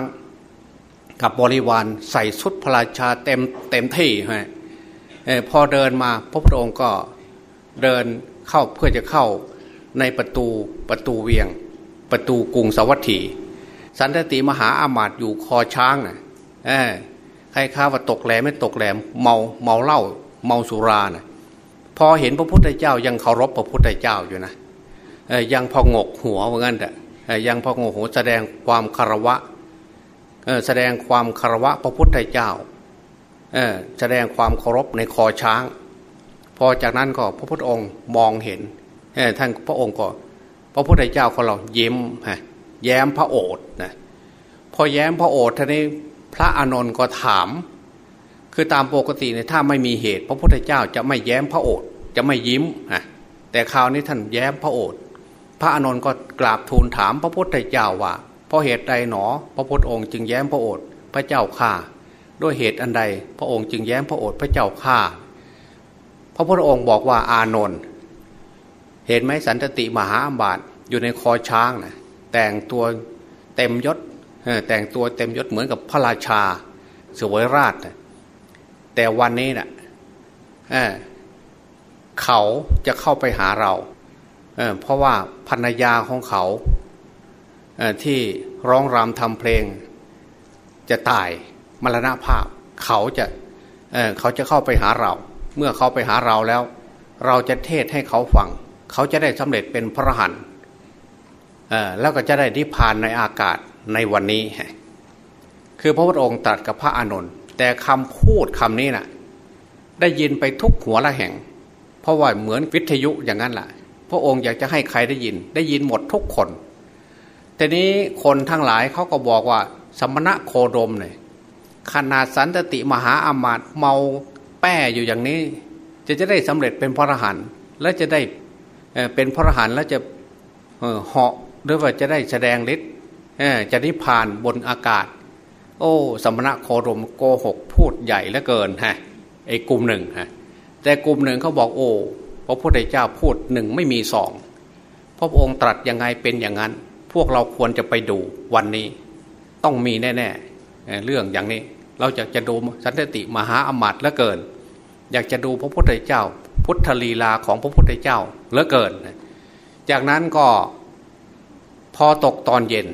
Speaker 1: กับบริวารใส่ชุดพระราชาเต็มเต็มที่ฮะพอเดินมาพระพุทธองค์ก็เดินเข้าเพื่อจะเข้าในประตูประตูเวียง ประตูกรุงสวัสดีสันติมหาอามาตย์อยู่คอช้างนะ่ะใครข้าว่าตกแหลมไม่ตกแหลมเมาเมาเหล้าเมาสุรานะ่ะพอเห็นพระพุทธเจ้ายังเคารพพระพุทธเจ้าอยู่นะ ยังพองกหัวเหมือนกันแต่ยังพองกหัวแสดงความคารวะแสดงความคารวะพระพุทธเจ้าแสดงความเคารพในคอช้าง พอจากนั้นก็พระพุทธองค์มองเห็นท่านพระองค์ก็ พระพุทธเจ้าของเรายิ้มแย้มพระโอษฐ์นะพอแย้มพระโอษฐ์ท่านี้พระอานนท์ก็ถาม คือตามปกติเนี่ยถ้าไม่มีเหตุ พระพุทธเจ้าจะไม่แย้มพระโอษฐ์จะไม่ยิ้มนะแต่คราวนี้ท่านแย้มพระโอษฐ์ พระอานนท์ก็กราบทูลถามพระพุทธเจ้าว่าเพราะเหตุใดหนอ พระพุทธองค์จึงแย้มพระโอษฐ์พระเจ้าข้าด้วยเหตุอันใด พระองค์จึงแย้มพระโอษฐ์พระเจ้าข้าพระพุทธองค์บอกว่าอานนท์เห็นไหมสันติมหาอัมบาตอยู่ในคอช้างนะแต่งตัวเต็มยศแต่งตัวเต็มยศเหมือนกับพระราชาสวยราชแต่วันนี้นะ่ะเขาจะเข้าไปหาเรา เเพราะว่าภรรยาของเขาที่ร้องรำทำเพลง จะตายมรณภาพ เขาจะเเขาจะเข้าไปหาเรา เมื่อเขาไปหาเราแล้ว เราจะเทศให้เขาฟัง เขาจะได้สำเร็จเป็นพระหันแล้วก็จะได้นิพพานในอากาศในวันนี้ คือพระพุทธองค์ตรัสกับพระอานนท์แต่คำพูดคำนี้นะ่ะได้ยินไปทุกหัวละแห่ง เพราะว่าเหมือนวิทยุอย่างนั้นแหละ พระองค์อยากจะให้ใครได้ยิน ได้ยินหมดทุกคนแต่นี้คนทั้งหลายเขาก็บอกว่า สมณะโคดมเนี่ยขนาดสันตติมหาอามาตเมาแป้อยู่อย่างนี้ จะจะได้สำเร็จเป็นพระอรหันต์และจะได้เป็นพระอรหันต์แล้วจะเหาะหรือว่าจะได้แสดงฤทธิ์จะนิพพานบนอากาศ โอ้ สมณะโคดมโกหกพูดใหญ่เหลือเกินฮะไอ้กลุ่มหนึ่งฮะแต่กลุ่มหนึ่งเขาบอกโอ้ ระพุทธเจ้าพูดหนึ่งไม่มีสองพระองค์ตรัสยังไงเป็นอย่างนั้น พวกเราควรจะไปดูวันนี้ ต้องมีแน่ๆเรื่องอย่างนี้ เราอยากจะดูสันติมหาอมาตย์เหลือเกิน อยากจะดูพระพุทธเจ้า พุทธลีลาของพระพุทธเจ้าเหลือเกิน จากนั้นก็พอตกตอนเย็น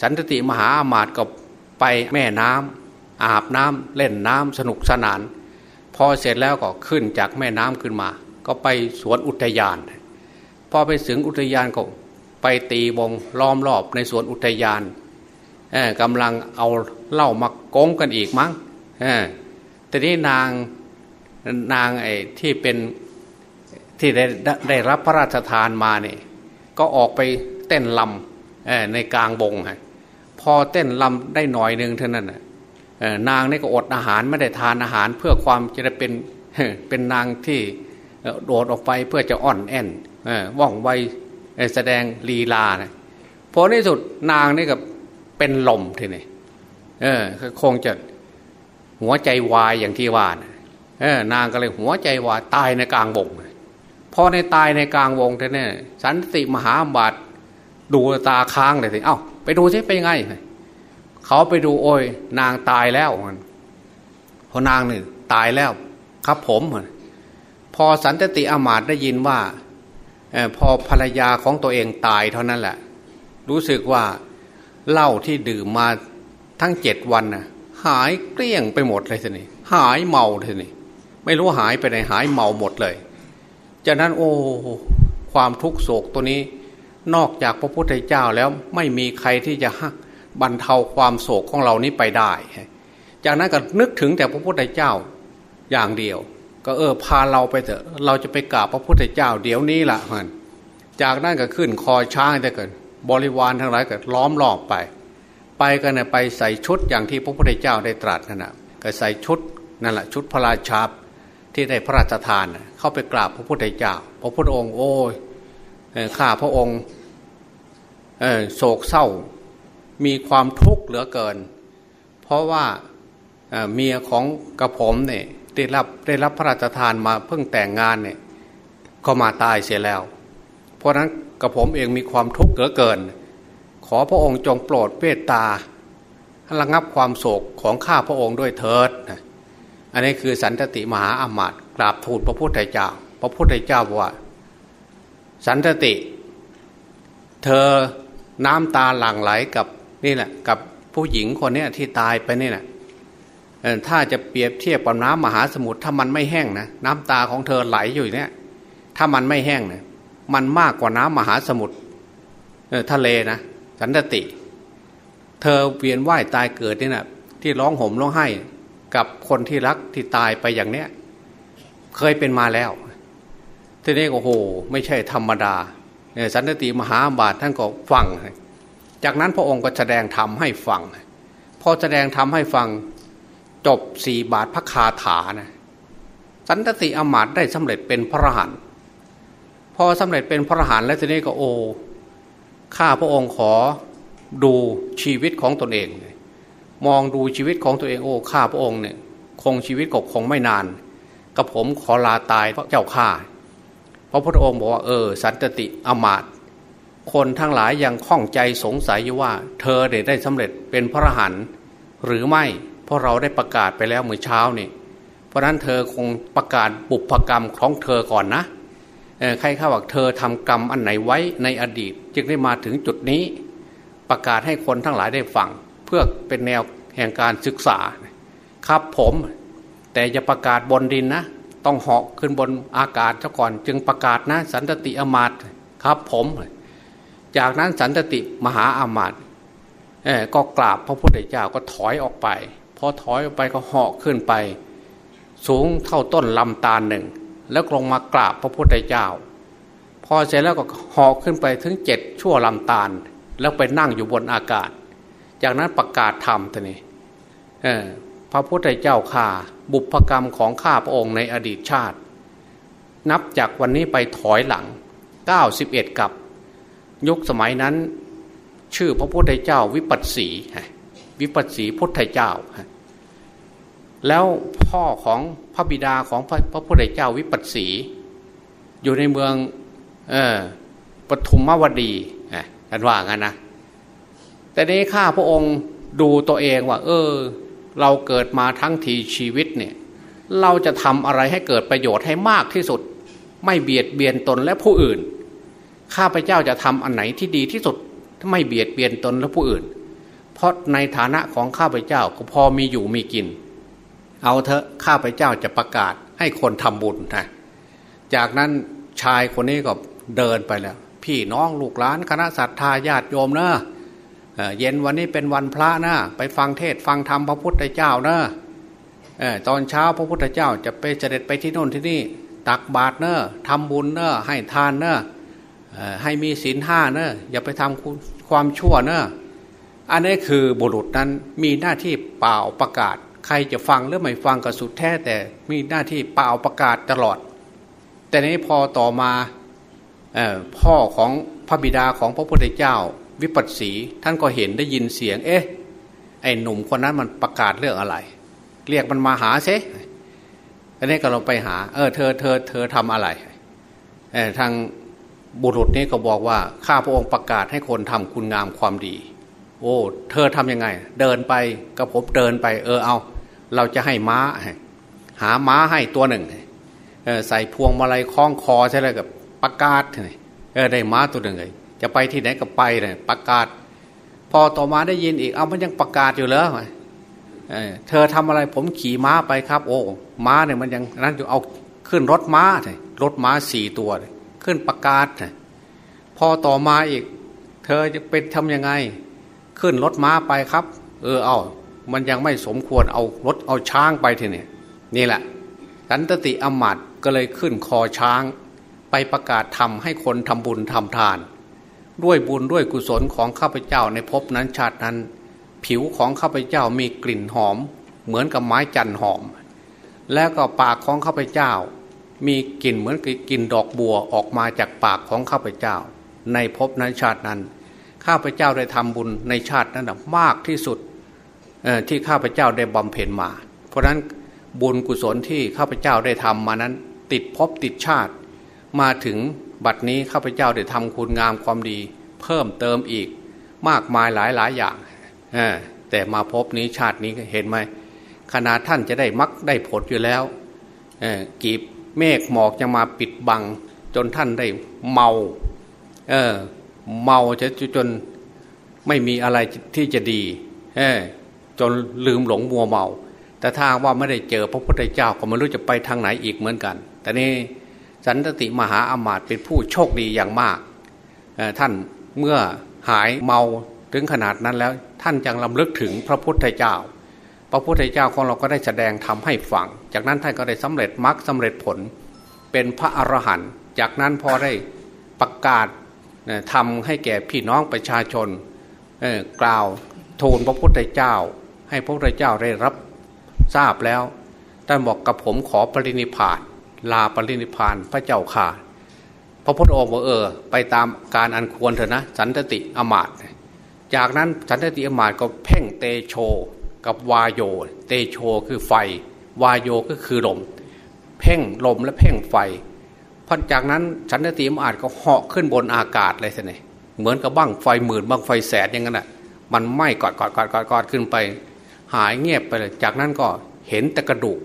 Speaker 1: สันติมหาอมาตย์ก็ไปแม่น้ำอาบน้ำเล่นน้ำสนุกสนาน พอเสร็จแล้วก็ขึ้นจากแม่น้ำขึ้นมา ก็ไปสวนอุทยาน พอไปถึงอุทยานก็ไปตีวงล้อมรอบในสวนอุทยานกำลังเอาเหล้ามาโกงกันอีกมั้งแต่นี้นางนางไอ้ที่เป็นที่ได้ได้รับพระราชทานมาเนี่ยก็ออกไปเต้นลำในกลางบงพอเต้นลำได้หน่อยหนึ่งเท่านั้นนางนี่ก็อดอาหารไม่ได้ทานอาหารเพื่อความจะเป็นเป็นนางที่ โดดออกไปเพื่อจะอ่อนแอนว่องไวแสดงลีลานะพอในสุดนางนี่ก็เป็นลมทีนี้เออคงจะหัวใจวายอย่างที่ว่านะเออนางก็เลยหัวใจวายตายในกลางวงพอในตายในกลางวงทีนี้สันติมหาบาทดูตาค้างเลยสิเอ้าไปดูซิไปไงเขาไปดูโอ้ย นางตายแล้วพอนางนี่ตายแล้ว ครับผม พอสันตติอามาตได้ยินว่าพอภรรยาของตัวเองตายเท่านั้นแหละ รู้สึกว่าเหล้าที่ดื่มมาทั้งเจ็ดวันน่ะหายเกลี้ยงไปหมดเลยทีนี้หายเมาเลยทีนี้ไม่รู้หายไปไหนหายเมาหมดเลย จากนั้นโอ้ความทุกโศกตัวนี้ นอกจากพระพุทธเจ้าแล้วไม่มีใครที่จะบรรเทาความโศกของเรานี้ไปได้ จากนั้นก็นึกถึงแต่พระพุทธเจ้าอย่างเดียว ก็เออพาเราไปเถอะ เราจะไปกราบพระพุทธเจ้าเดี๋ยวนี้ละมันจากนั้นก็ขึ้นคอช้างแต่เกิดบริวารทั้งหลายก็ล้อมรอบไป ไปกันนะไปใส่ชุดอย่างที่พระพุทธเจ้าได้ตรัสนั่นแหะก็ใส่ชุดนั่นแหละชุดพระราชาที่ได้พระราชทานเข้าไปกราบพระพุทธเจ้า พระพุทธองค์โอ้ยข้าพระองค์โศกเศร้ามีความทุกข์เหลือเกิน เพราะว่าเมียของกระผมเนี่ย ได้รับได้รับพระราชทานมาเพิ่งแต่งงานเนี่ยก็มาตายเสียแล้ว เพราะนั้นกระผมเองมีความทุกข์เหลือเกิน ขอพระองค์จงโปรดเมตตาระงับความโศกของข้าพระองค์ด้วยเถิด อันนี้คือสันตติมหาอามาตย์กราบทูลพระพุทธเจ้า พระพุทธเจ้าว่า สันตติ เธอน้ำตาหลั่งไหลกับนี่แหละกับผู้หญิงคนนี้ที่ตายไปนี่แหละ ถ้าจะเปรียบเทียบกับน้ำมหาสมุทรถ้ามันไม่แห้งนะน้ำตาของเธอไหลอยู่เนี่ย ถ้ามันไม่แห้งเนะมันมากกว่าน้ำมหาสมุทรทะเลนะสันติ เธอเวียนว่ายตายเกิดเนี่นะที่ร้องห่มร้องไห้กับคนที่รักที่ตายไปอย่างเนี้ยเคยเป็นมาแล้วทีนี้โอ้โห ไม่ใช่ธรรมดาสันติมหาบาทท่านก็ฟัง จากนั้นพระองค์ก็แสดงธรรมให้ฟัง พอแสดงธรรมให้ฟัง จบสี่บาทพระคาถานะสันติอมาตได้สำเร็จเป็นพระหันพอสำเร็จเป็นพระหันแล้วทีนี้ก็โอ้ข้าพระองค์ขอดูชีวิตของตนเอง มองดูชีวิตของตัวเองโอ้ข้าพระองค์เนี่ยคงชีวิตกคงไม่นานกับผมขอลาตายเพราะเจ้าข้าพระพุทธองค์บอกว่าเออ สันติอมาตคนทั้งหลายยังข้องใจสงสัยอยู่ว่า เธอได้สำเร็จเป็นพระหันหรือไม่ เพราะเราได้ประกาศไปแล้วเมื่อเช้านี่ เพราะนั้นเธอคงประกาศบุพกรรมของเธอก่อนนะใครข้าบอกเธอทำกรรมอันไหนไว้ในอดีต จึงได้มาถึงจุดนี้ ประกาศให้คนทั้งหลายได้ฟังเพื่อเป็นแนวแห่งการศึกษา ครับผม แต่อย่าประกาศบนดินนะ ต้องเหาะขึ้นบนอากาศซะก่อน จึงประกาศนะ สันติอมาตครับผม จากนั้นสันติมหาอามาตก็กราบพระพุทธเจ้าก็ถอยออกไป พอถอยออกไปก็เหาะขึ้นไป สูงเท่าต้นลำตาลหนึ่ง แล้วลงมากราบพระพุทธเจ้า พอเสร็จแล้วก็เหอกขึ้นไปถึงเจ็ดชั่วลำตาล แล้วไปนั่งอยู่บนอากาศ จากนั้นประกาศธรรมท่านี่พระพุทธเจ้าข่าบุพกรรมของข้าพระองค์ในอดีตชาติ นับจากวันนี้ไปถอยหลัง 91 กับ ยุคสมัยนั้น ชื่อพระพุทธเจ้าวิปัสสี วิปัสสีพุทธเจ้า แล้วพ่อของพระบิดาของพระพระพุทธเจ้าวิปัสสี อยู่ในเมืองเออปฐุมมวดีกันว่างั้นนะแต่ในข้าพระองค์ดูตัวเองว่า เออ เราเกิดมาทั้งทีชีวิตเนี่ย เราจะทำอะไรให้เกิดประโยชน์ให้มากที่สุด ไม่เบียดเบียนตนและผู้อื่น ข้าพเจ้าจะทำอันไหนที่ดีที่สุดไม่เบียดเบียนตนและผู้อื่น เพราะในฐานะของข้าพเจ้าก็พอมีอยู่มีกิน เอาเถอะข้าพเจ้าจะประกาศให้คนทำบุญนะจากนั้นชายคนนี้ก็เดินไปแล้ว พี่น้องลูกหลานคณะสัตยาญาติโยมเนอะเย็นวันนี้เป็นวันพระนะไปฟังเทศฟังธรรมพระพุทธเจ้าเนอะตอนเช้าพระพุทธเจ้าจะไปเสด็จไปที่โน่นที่นี่ ตักบาตรเนอะทำบุญเนอะให้ทานเนอะให้มีศีลห้าเนอะอย่าไปทำความชั่วเนอะ อันนี้คือบุรุษนั้นมีหน้าที่เป่าประกาศ ใครจะฟังหรือไม่ฟังก็สุดแท้แต่มีหน้าที่เป่าประกาศตลอด แต่นี้พอต่อมาพ่อของพระบิดาของพระพุทธเจ้า วิปัสสีท่านก็เห็นได้ยินเสียง เอ๊ะไอ้หนุ่มคนนั้นมันประกาศเรื่องอะไร เรียกมันมาหาเซอันนี้ก็เราไปหา เออ เธอเธอเธอทำอะไรเออทางบุรุษนี้ก็บอกว่าข้าพระองค์ประกาศให้คนทำคุณงามความดี โอ้เธอทํำยังไง เดินไปกับผมเดินไป เออเอา เราจะให้ม้า หาม้าให้ตัวหนึ่งใส่พวงมาลัยคล้องคอใช่ไหมกับประกาศเออได้ม้าตัวหนึ่งเลยจะไปที่ไหนก็ไปเลยประกาศ พอต่อมาได้ยินอีก เอามันยังประกาศอยู่เลยเธอทำอะไรผมขี่ม้าไปครับ โอ้ม้าเนี่ยมันยังนั้นอยู่เอาขึ้นรถม้าเลยรถม้าสี่ตัวขึ้นประกาศพอต่อมาอีก เธอจะเป็นทํำยังไง ขึ้นรถม้าไปครับ เออเอามันยังไม่สมควรเอารถเอาช้างไปทีนี่นี่แหละสันตติอมัดก็เลยขึ้นคอช้าง ไปประกาศทำให้คนทำบุญทำทาน ด้วยบุญด้วยกุศลของข้าพเจ้าในภพนั้นชาตินั้น ผิวของข้าพเจ้ามีกลิ่นหอม เหมือนกับไม้จันหอม แล้วก็ปากของข้าพเจ้า มีกลิ่นเหมือนกับกลิ่นดอกบัวออกมาจากปากของข้าพเจ้า ในภพนั้นชาตินั้น ข้าพเจ้าได้ทำบุญในชาตินั้นมากที่สุดที่ข้าพเจ้าได้บำเพ็ญมา เพราะนั้นบุญกุศลที่ข้าพเจ้าได้ทำมานั้น ติดพบติดชาติ มาถึงบัดนี้ข้าพเจ้าได้ทำคุณงามความดี เพิ่มเติมอีกมากมายหลายหลายอย่างแต่มาพบนี้ชาตินี้เห็นไหมขนาดท่านจะได้มักได้ผลอยู่แล้วกีบเมฆหมอกจะมาปิดบัง จนท่านได้เมา เออ เมาจะจนไม่มีอะไรที่จะดีจนลืมหลงมัวเมา แต่ถ้าว่าไม่ได้เจอพระพุทธเจ้าก็ไม่รู้จะไปทางไหนอีกเหมือนกัน แต่นี่สันติมหาอมาตย์เป็นผู้โชคดีอย่างมากท่านเมื่อหายเมาถึงขนาดนั้นแล้วท่านยังลำลึกถึงพระพุทธเจ้า พระพุทธเจ้าของเราก็ได้แสดงทำให้ฟัง จากนั้นท่านก็ได้สำเร็จมรรคสาเร็จผล เป็นพระอรหันต์จากนั้นพอได้ประกาศ ทำให้แก่พี่น้องประชาชนกล่าวทูลพระพุทธเจ้า ให้พระพุทธเจ้าได้รับทราบแล้วท่านบอกกับผมขอปรินิพานลาปรินิพานพระเจ้าข่าพระพุทธองค์บอกเออ ไปตามการอันควรเถอะนะสันตติอมาตจากนั้นสันตติอมาตก็เพ่งเตโช กับวายโย เตโชคือไฟ วายโยก็คือลม เพ่งลมและเพ่งไฟ พอจากนั้นสันตติอมาตก็เหาะขึ้นบนอากาศเลยสิเนี่ยเหมือนกับบ้างไฟหมื่นบ้างไฟแสนอย่างนั้นอะมันไหม้กอดกอดกอดกอดกอดขึ้นไป หายเงียบไปเลย จากนั้นก็เห็นแต่กระดูก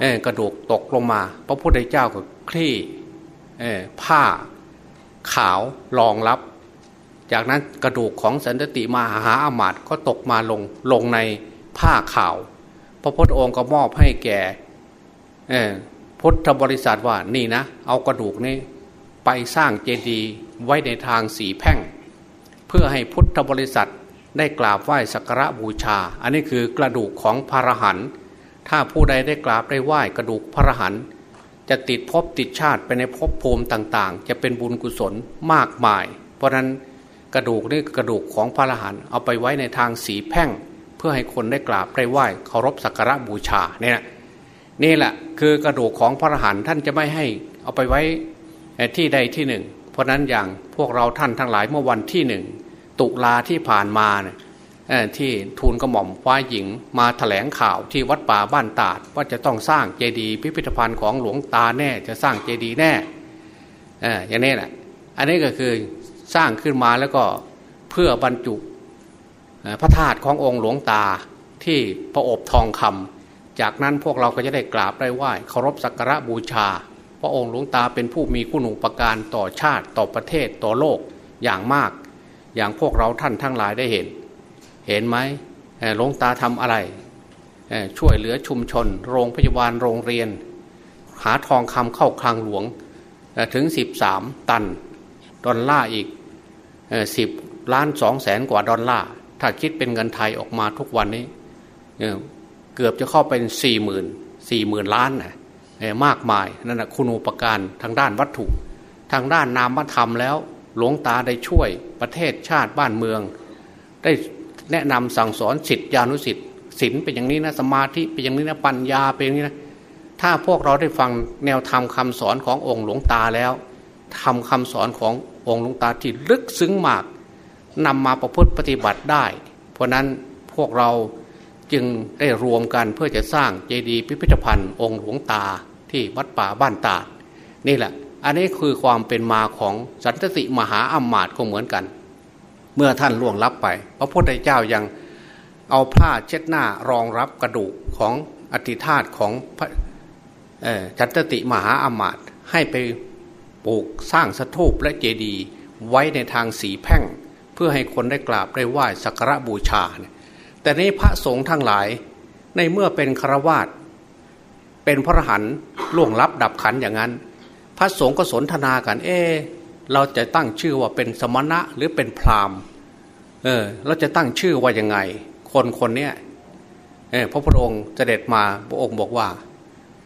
Speaker 1: เออกระดูกตกลงมา พระพุทธเจ้าก็คลี่เออผ้าขาวรองรับ จากนั้นกระดูกของสันติมาหาอามาต์ก็ตกมาลงลงในผ้าขาว พระพุทธองค์ก็มอบให้แก่ พุทธบริษัทว่านี่นะ เอากระดูกนี้ไปสร้างเจดีย์ไว้ในทางสีแพ่ง เพื่อให้พุทธบริษัทได้กราบไหว้สักการะบูชา อันนี้คือกระดูกของพระหันถ้าผู้ใดได้กราบได้ไหว้กระดูกพระหันจะติดภพติดชาติไปในภพภูมิต่างๆ จะเป็นบุญกุศลมากมาย เพราะนั้นกระดูกนี่กระดูกของพระรหันต์เอาไปไว้ในทางสีแพ่ง เพื่อให้คนได้กราบได้ไหว้เคารพสักการะบูชาเนี่ยนี่ นี่แหละคือกระดูกของพระอรหันต์ท่านจะไม่ให้เอาไปไว้ที่ใดที่หนึ่ง เพราะนั้นอย่างพวกเราท่านทั้งหลายเมื่อวันที่หนึ่งตุลาที่ผ่านมาเนี่ยที่ทูลกระหม่อมฟ้าหญิงมาถแถลงข่าวที่วัดป่าบ้านตาดว่าจะต้องสร้างเจดีย์พิพิธภัณฑ์ของหลวงตาแน่จะสร้างเจดีย์แน่อย่างนี้แหละอันนี้ก็คือสร้างขึ้นมาแล้วก็เพื่อบรรจุพระธาตุขององค์หลวงตาที่พระอบทองคำ จากนั้นพวกเราก็จะได้กราบได้ไหว้เคารพสักการะบูชา พระองค์หลวงตาเป็นผู้มีคุณูปการต่อชาติต่อประเทศต่อโลกอย่างมาก อย่างพวกเราท่านทั้งหลายได้เห็น เห็นไหมหลวงตาทำอะไร ช่วยเหลือชุมชน โรงพยาบาลโรงเรียน หาทองคำเข้าคลังหลวงถึงสิบสามตัน ดอลลาร์อีกสิบล้านสองแสนกว่าดอลลาร์ถ้าคิดเป็นเงินไทยออกมาทุกวันนี้ เกือบจะเข้าเป็นสี่หมื่นสี่หมื่นล้านนะมากมายนั่นแหะคุณูปการทางด้านวัตถุ ทางด้านนามธรรมแล้ว หลวงตาได้ช่วยประเทศชาติบ้านเมือง ได้แนะนำสั่งสอนสิทธิานุสิทธิ์ศีลเป็นอย่างนี้นะสมาธิเป็นอย่างนี้นะปัญญาเป็นอย่างนี้นะถ้าพวกเราได้ฟังแนวธรรมคาสอนขององค์หลวงตาแล้วทำคำสอนขององค์หลวงตาที่ลึกซึ้งมากนำมาประพฤติปฏิบัติได้ เพราะนั้นพวกเรา จึงได้รวมกันเพื่อจะสร้างเจดีย์พิพิธภัณฑ์องค์หลวงตาที่วัดป่าบ้านตาดนี่แหละ อันนี้คือความเป็นมาของสันตติมหาอัมมาตก็เหมือนกัน เมื่อท่านล่วงลับไป พระพุทธเจ้ายังเอาผ้าเช็ดหน้ารองรับกระดูกของอธิธาตของพระสันตติมหาอัมมาตให้ไปปลูกสร้างสถูปและเจดีย์ไว้ในทางสีแพ่ง เพื่อให้คนได้กราบได้ไหว้สักการะบูชา แต่นี้พระสงฆ์ทั้งหลายในเมื่อเป็นครวาสเป็นพระหันล่วงลับดับขันอย่างนั้น พระสงฆ์ก็สนทนากันเออเราจะตั้งชื่อว่าเป็นสมณะหรือเป็นพราหมณ์เออเราจะตั้งชื่อว่ายังไง คนคนเนี้ยเออพระพุทธองค์เสด็จมาพระองค์บอกว่า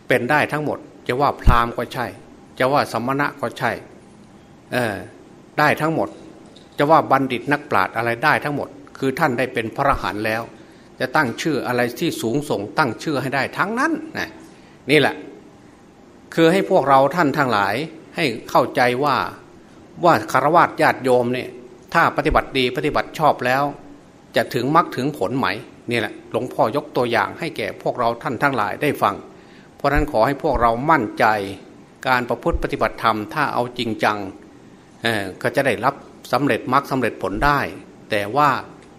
Speaker 1: เป็นได้ทั้งหมด จะว่าพราหมณ์ก็ใช่ จะว่าสมณะก็ใช่เออได้ทั้งหมด จะว่าบัณฑิตนักปราชญ์อะไรได้ทั้งหมด คือท่านได้เป็นพระหันแล้ว จะตั้งชื่ออะไรที่สูงส่งตั้งชื่อให้ได้ทั้งนั้นนะนี่แหละ คือให้พวกเราท่านทั้งหลายให้เข้าใจว่าว่าคารวะญาติโยมเนี่ยถ้าปฏิบัติดีปฏิบัติชอบแล้ว จะถึงมรรคถึงผลไหมนี่แหละหลวงพ่อยกตัวอย่างให้แก่พวกเราท่านทั้งหลายได้ฟัง เพราะนั้นขอให้พวกเรามั่นใจการประพฤติปฏิบัติธรรมถ้าเอาจริงจังก็จะได้รับสำเร็จมรรคสาเร็จผลได้ แต่ว่า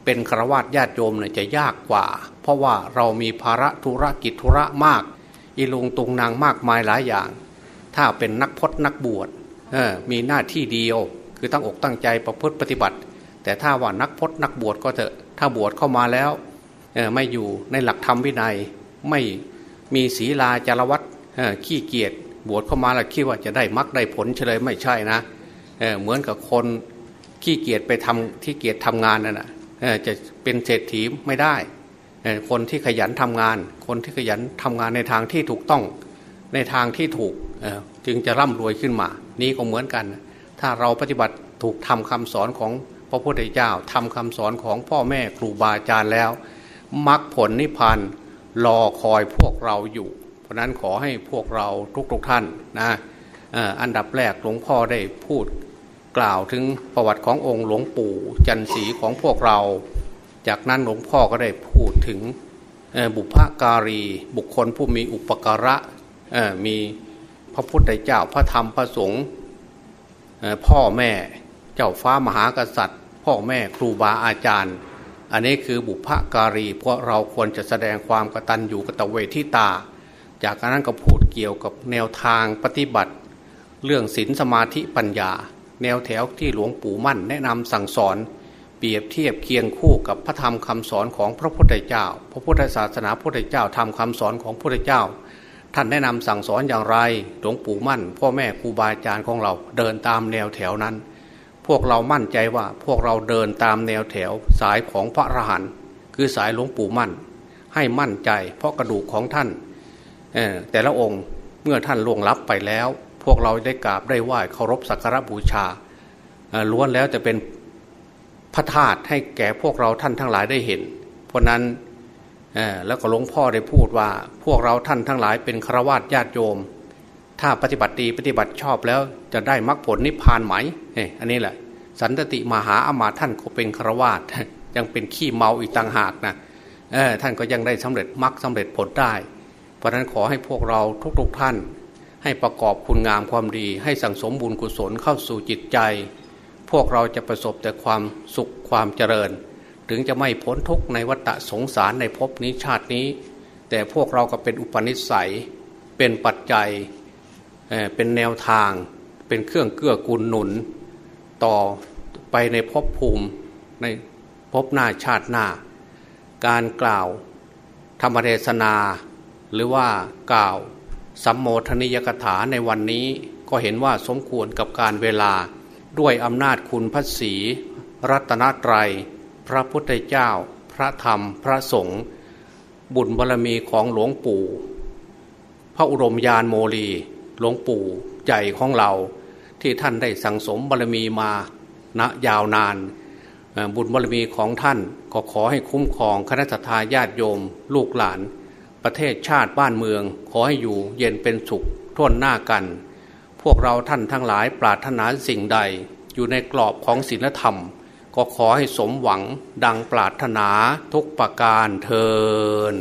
Speaker 1: เป็นครวะญาติโยมเนี่ยจะยากกว่า เพราะว่าเรามีภาระธุรกิจธุระมาก อีลุงตุงนางมากมายหลายอย่าง ถ้าเป็นนักพจนักบวชมีหน้าที่เดียว คือตั้งอกตั้งใจประพฤติปฏิบัติ แต่ถ้าว่านักพจนักบวชก็เถอะถ้าบวชเข้ามาแล้วไม่อยู่ในหลักธรรมวินัย ไม่มีศีลาจารวัตขี้เกียจบวชเข้ามาแล้วคิดว่าจะได้มักได้ผลเฉลยไม่ใช่นะเเหมือนกับคนขี้เกียจไปทำที่เกียจทำงานนั่นนะ จะเป็นเศรษฐีไม่ได้ คนที่ขยันทำงาน คนที่ขยันทำงานในทางที่ถูกต้องในทางที่ถูกจึงจะร่ำรวยขึ้นมา นี่ก็เหมือนกัน ถ้าเราปฏิบัติถูกทำคำสอนของพระพุทธเจ้าทำคำสอนของพ่อแม่ครูบาอาจารย์แล้วมรรคผลนิพพานรอคอยพวกเราอยู่ เพราะนั้นขอให้พวกเราทุกๆทท่านนะอันดับแรกหลวงพ่อได้พูด กล่าวถึงประวัติขององค์หลวงปู่จันสีของพวกเรา จากนั้นหลวงพ่อก็ได้พูดถึงบุพการี บุคคลผู้มีอุปการะมีพระพุทธเจ้าพระธรรมพระสงฆ์พ่อแม่เจ้าฟ้ามหากษัตริย์ พ่อแม่ครูบาอาจารย์ อันนี้คือบุพการี เพราะเราควรจะแสดงความกตัญญูกตเวทิตา จากนั้นก็พูดเกี่ยวกับแนวทางปฏิบัติ เรื่องศีลสมาธิปัญญา แนวแถวที่หลวงปู่มั่นแนะนำสั่งสอนเปรียบเทียบเคียงคู่กับพระธรรมคำสอนของพระพุทธเจ้า พระพุทธศาสนาพุทธเจ้าทำคำสอนของพระพุทธเจ้า ท่านแนะนำสั่งสอนอย่างไร หลวงปู่มั่น พ่อแม่ครูบาอาจารย์ของเราเดินตามแนวแถวนั้น พวกเรามั่นใจว่าพวกเราเดินตามแนวแถวสายของพระอรหันต์คือสายหลวงปู่มั่น ให้มั่นใจ เพราะกระดูกของท่านแต่ละองค์เมื่อท่านล่วงลับไปแล้ว พวกเราได้กราบได้ไหว้เคารพสักการบูชาล้วนแล้วจะเป็นพระธาตุให้แก่พวกเราท่านทั้งหลายได้เห็น เพราะนั้นแล้วก็หลวงพ่อได้พูดว่า พวกเราท่านทั้งหลายเป็นฆราวาสญาติโยม ถ้าปฏิบัติดีปฏิบัติชอบแล้วจะได้มรรคผลนิพพานไหมอันนี้แหละ สันติมหาอมาท่านก็เป็นฆราวาสยังเป็นขี้เมาอีกต่างหากนะท่านก็ยังได้สำเร็จมรรคสาเร็จผลได้ เพราะนั้นขอให้พวกเราทุกๆทท่าน ให้ประกอบคุณงามความดี ให้สั่งสมบุญกุศลเข้าสู่จิตใจ พวกเราจะประสบแต่ความสุขความเจริญ ถึงจะไม่พ้นทุกข์ในวัฏสงสารในภพนี้ชาตินี้ แต่พวกเราก็เป็นอุปนิสัย เป็นปัจจัยเป็นแนวทางเป็นเครื่องเกื้อกูลหนุน ต่อไปในภพภูมิในภพหน้าชาติหน้า การกล่าวธรรมเทศนา หรือว่ากล่าว สัมโมทนิยกถาในวันนี้ก็เห็นว่าสมควรกับการเวลาด้วยอำนาจคุณพระศีรัตนตรัย พระพุทธเจ้า พระธรรมพระสงฆ์บุญบารรมีของหลวงปู่ พระอุรมยานโมลีหลวงปู่ใหญ่ของเราที่ท่านได้สั่งสมบารรมีมาณยาวนาน บุญบารรมีของท่านก็ขอให้คุ้มครองคณะทาญาติโยม ลูกหลาน ประเทศชาติบ้านเมือง ขอให้อยู่เย็นเป็นสุขท่วนหน้ากัน พวกเราท่านทั้งหลายปรารถนาสิ่งใด อยู่ในกรอบของศีลธรรม ก็ขอให้สมหวังดังปรารถนาทุกประการเทิน